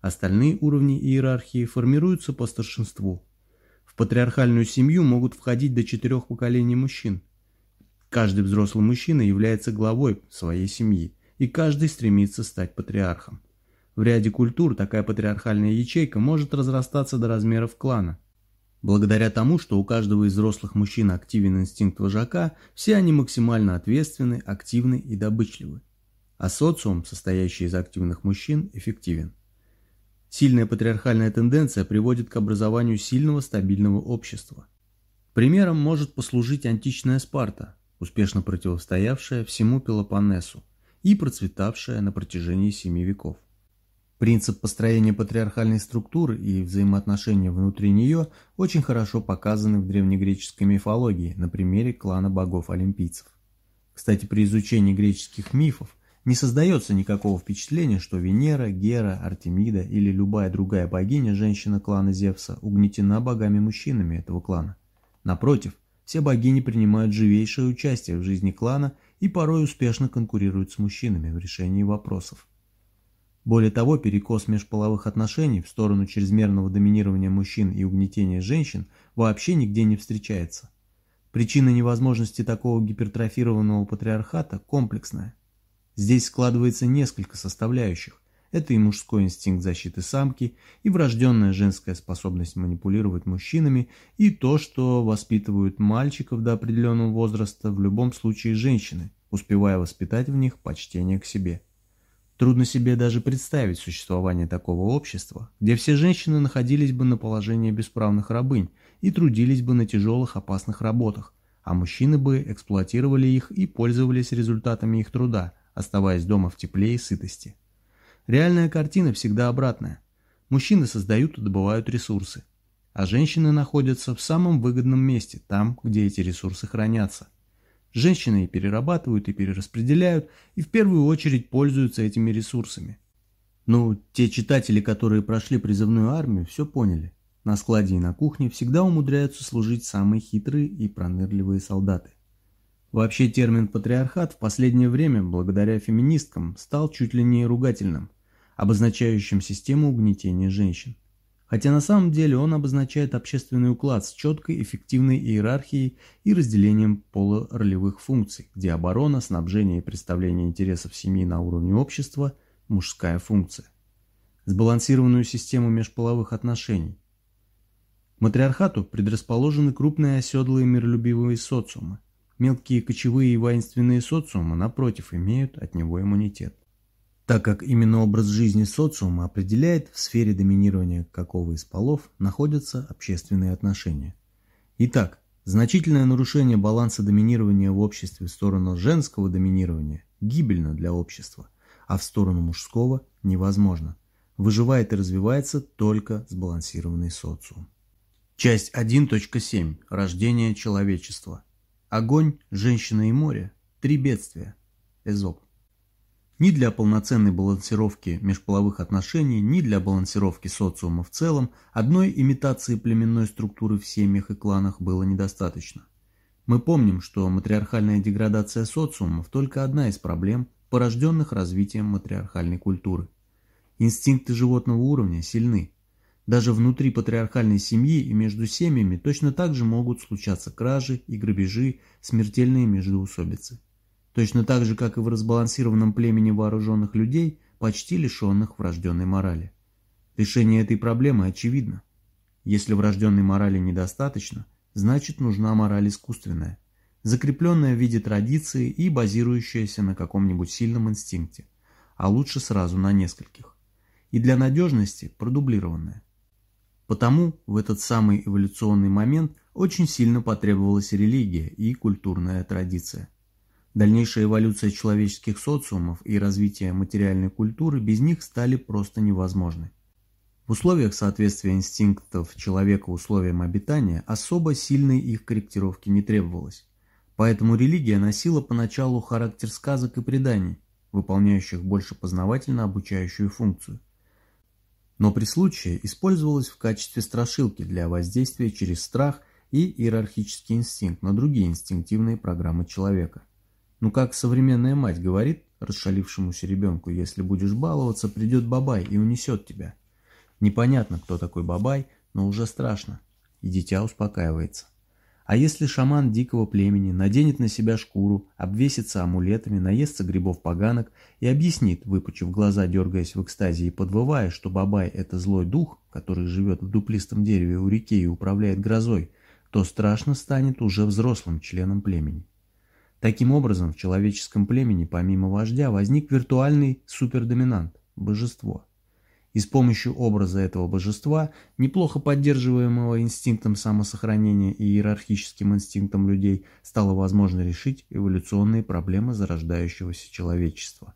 Остальные уровни иерархии формируются по старшинству – в патриархальную семью могут входить до четырех поколений мужчин. Каждый взрослый мужчина является главой своей семьи, и каждый стремится стать патриархом. В ряде культур такая патриархальная ячейка может разрастаться до размеров клана. Благодаря тому, что у каждого из взрослых мужчин активен инстинкт вожака, все они максимально ответственны, активны и добычливы. А социум, состоящий из активных мужчин, эффективен. Сильная патриархальная тенденция приводит к образованию сильного стабильного общества. Примером может послужить античная Спарта, успешно противостоявшая всему Пелопоннесу и процветавшая на протяжении семи веков. Принцип построения патриархальной структуры и взаимоотношения внутри нее очень хорошо показаны в древнегреческой мифологии на примере клана богов-олимпийцев. Кстати, при изучении греческих мифов не создается никакого впечатления, что Венера, Гера, Артемида или любая другая богиня, женщина клана Зевса, угнетена богами-мужчинами этого клана. Напротив, все богини принимают живейшее участие в жизни клана и порой успешно конкурируют с мужчинами в решении вопросов. Более того, перекос межполовых отношений в сторону чрезмерного доминирования мужчин и угнетения женщин вообще нигде не встречается. Причина невозможности такого гипертрофированного патриархата комплексная – Здесь складывается несколько составляющих. Это и мужской инстинкт защиты самки, и врожденная женская способность манипулировать мужчинами, и то, что воспитывают мальчиков до определенного возраста в любом случае женщины, успевая воспитать в них почтение к себе. Трудно себе даже представить существование такого общества, где все женщины находились бы на положении бесправных рабынь и трудились бы на тяжелых опасных работах, а мужчины бы эксплуатировали их и пользовались результатами их труда – оставаясь дома в тепле и сытости. Реальная картина всегда обратная. Мужчины создают и добывают ресурсы, а женщины находятся в самом выгодном месте, там, где эти ресурсы хранятся. Женщины и перерабатывают, и перераспределяют, и в первую очередь пользуются этими ресурсами. Ну, те читатели, которые прошли призывную армию, все поняли. На складе и на кухне всегда умудряются служить самые хитрые и пронырливые солдаты. Вообще термин «патриархат» в последнее время, благодаря феминисткам, стал чуть ли не ругательным, обозначающим систему угнетения женщин. Хотя на самом деле он обозначает общественный уклад с четкой эффективной иерархией и разделением полуролевых функций, где оборона, снабжение и представление интересов семьи на уровне общества – мужская функция. Сбалансированную систему межполовых отношений. Матриархату предрасположены крупные оседлые миролюбивые социумы – Мелкие кочевые и воинственные социумы, напротив, имеют от него иммунитет. Так как именно образ жизни социума определяет, в сфере доминирования какого из полов находятся общественные отношения. Итак, значительное нарушение баланса доминирования в обществе в сторону женского доминирования гибельно для общества, а в сторону мужского невозможно. Выживает и развивается только сбалансированный социум. Часть 1.7. Рождение человечества. Огонь, женщина и море – три бедствия. Эзоп. Ни для полноценной балансировки межполовых отношений, ни для балансировки социума в целом одной имитации племенной структуры в семьях и кланах было недостаточно. Мы помним, что матриархальная деградация социумов только одна из проблем, порожденных развитием матриархальной культуры. Инстинкты животного уровня сильны, даже внутри патриархальной семьи и между семьями точно так же могут случаться кражи и грабежи, смертельные междоусобицы. Точно так же, как и в разбалансированном племени вооруженных людей, почти лишенных врожденной морали. Решение этой проблемы очевидно. Если врожденной морали недостаточно, значит нужна мораль искусственная, закрепленная в виде традиции и базирующаяся на каком-нибудь сильном инстинкте, а лучше сразу на нескольких. И для надежности продублированная. Потому в этот самый эволюционный момент очень сильно потребовалась религия и культурная традиция. Дальнейшая эволюция человеческих социумов и развитие материальной культуры без них стали просто невозможны. В условиях соответствия инстинктов человека условиям обитания особо сильной их корректировки не требовалось. Поэтому религия носила поначалу характер сказок и преданий, выполняющих больше познавательно обучающую функцию. Но при случае использовалась в качестве страшилки для воздействия через страх и иерархический инстинкт на другие инстинктивные программы человека. Ну как современная мать говорит расшалившемуся ребенку, если будешь баловаться, придет бабай и унесет тебя. Непонятно, кто такой бабай, но уже страшно, и дитя успокаивается. А если шаман дикого племени наденет на себя шкуру, обвесится амулетами, наестся грибов-поганок и объяснит, выпучив глаза, дергаясь в экстазе и подвывая, что Бабай – это злой дух, который живет в дуплистом дереве у реки и управляет грозой, то страшно станет уже взрослым членом племени. Таким образом, в человеческом племени помимо вождя возник виртуальный супердоминант – божество – и с помощью образа этого божества, неплохо поддерживаемого инстинктом самосохранения и иерархическим инстинктом людей, стало возможно решить эволюционные проблемы зарождающегося человечества.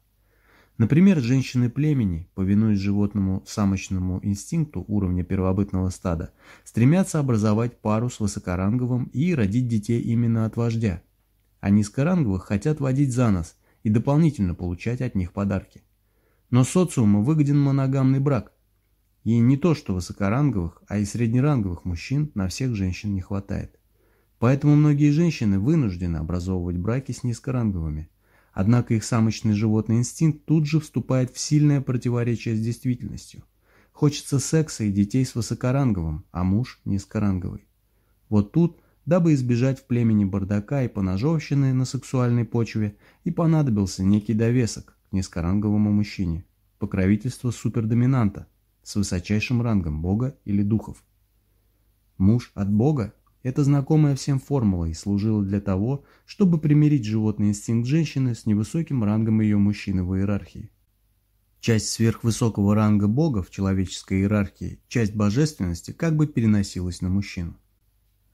Например, женщины племени, повинуясь животному самочному инстинкту уровня первобытного стада, стремятся образовать пару с высокоранговым и родить детей именно от вождя, а низкоранговых хотят водить за нос и дополнительно получать от них подарки. Но социуму выгоден моногамный брак. И не то что высокоранговых, а и среднеранговых мужчин на всех женщин не хватает. Поэтому многие женщины вынуждены образовывать браки с низкоранговыми. Однако их самочный животный инстинкт тут же вступает в сильное противоречие с действительностью. Хочется секса и детей с высокоранговым, а муж низкоранговый. Вот тут, дабы избежать в племени бардака и поножовщины на сексуальной почве, и понадобился некий довесок, низкоранговому мужчине, покровительство супердоминанта с высочайшим рангом бога или духов. Муж от бога – это знакомая всем формула и служила для того, чтобы примирить животный инстинкт женщины с невысоким рангом ее мужчины в иерархии. Часть сверхвысокого ранга бога в человеческой иерархии, часть божественности как бы переносилась на мужчину.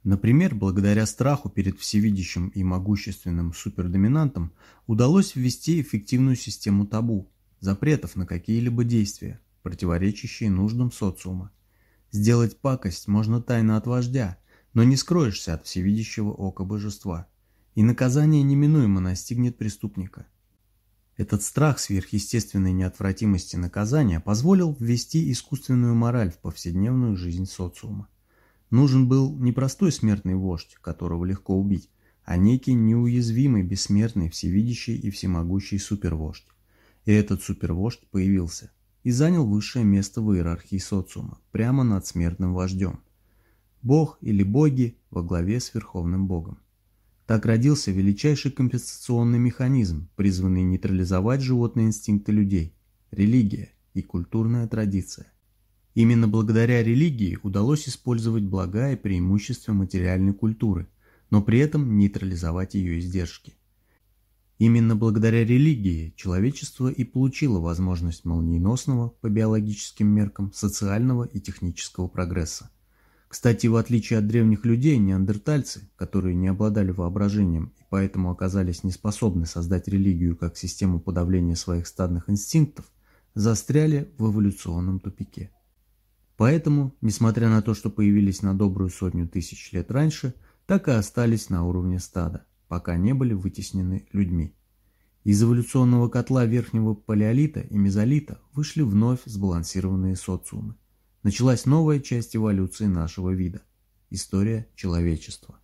Например, благодаря страху перед всевидящим и могущественным супердоминантом удалось ввести эффективную систему табу, запретов на какие-либо действия, противоречащие нуждам социума. Сделать пакость можно тайно от вождя, но не скроешься от всевидящего ока божества, и наказание неминуемо настигнет преступника. Этот страх сверхъестественной неотвратимости наказания позволил ввести искусственную мораль в повседневную жизнь социума. Нужен был не простой смертный вождь, которого легко убить, а некий неуязвимый, бессмертный, всевидящий и всемогущий супервождь. И этот супервождь появился и занял высшее место в иерархии социума, прямо над смертным вождем. Бог или боги во главе с Верховным Богом. Так родился величайший компенсационный механизм, призванный нейтрализовать животные инстинкты людей – религия и культурная традиция. Именно благодаря религии удалось использовать блага и преимущества материальной культуры, но при этом нейтрализовать ее издержки. Именно благодаря религии человечество и получило возможность молниеносного, по биологическим меркам, социального и технического прогресса. Кстати, в отличие от древних людей, неандертальцы, которые не обладали воображением и поэтому оказались неспособны создать религию как систему подавления своих стадных инстинктов, застряли в эволюционном тупике. Поэтому, несмотря на то, что появились на добрую сотню тысяч лет раньше, так и остались на уровне стада, пока не были вытеснены людьми. Из эволюционного котла верхнего палеолита и мезолита вышли вновь сбалансированные социумы. Началась новая часть эволюции нашего вида – история человечества.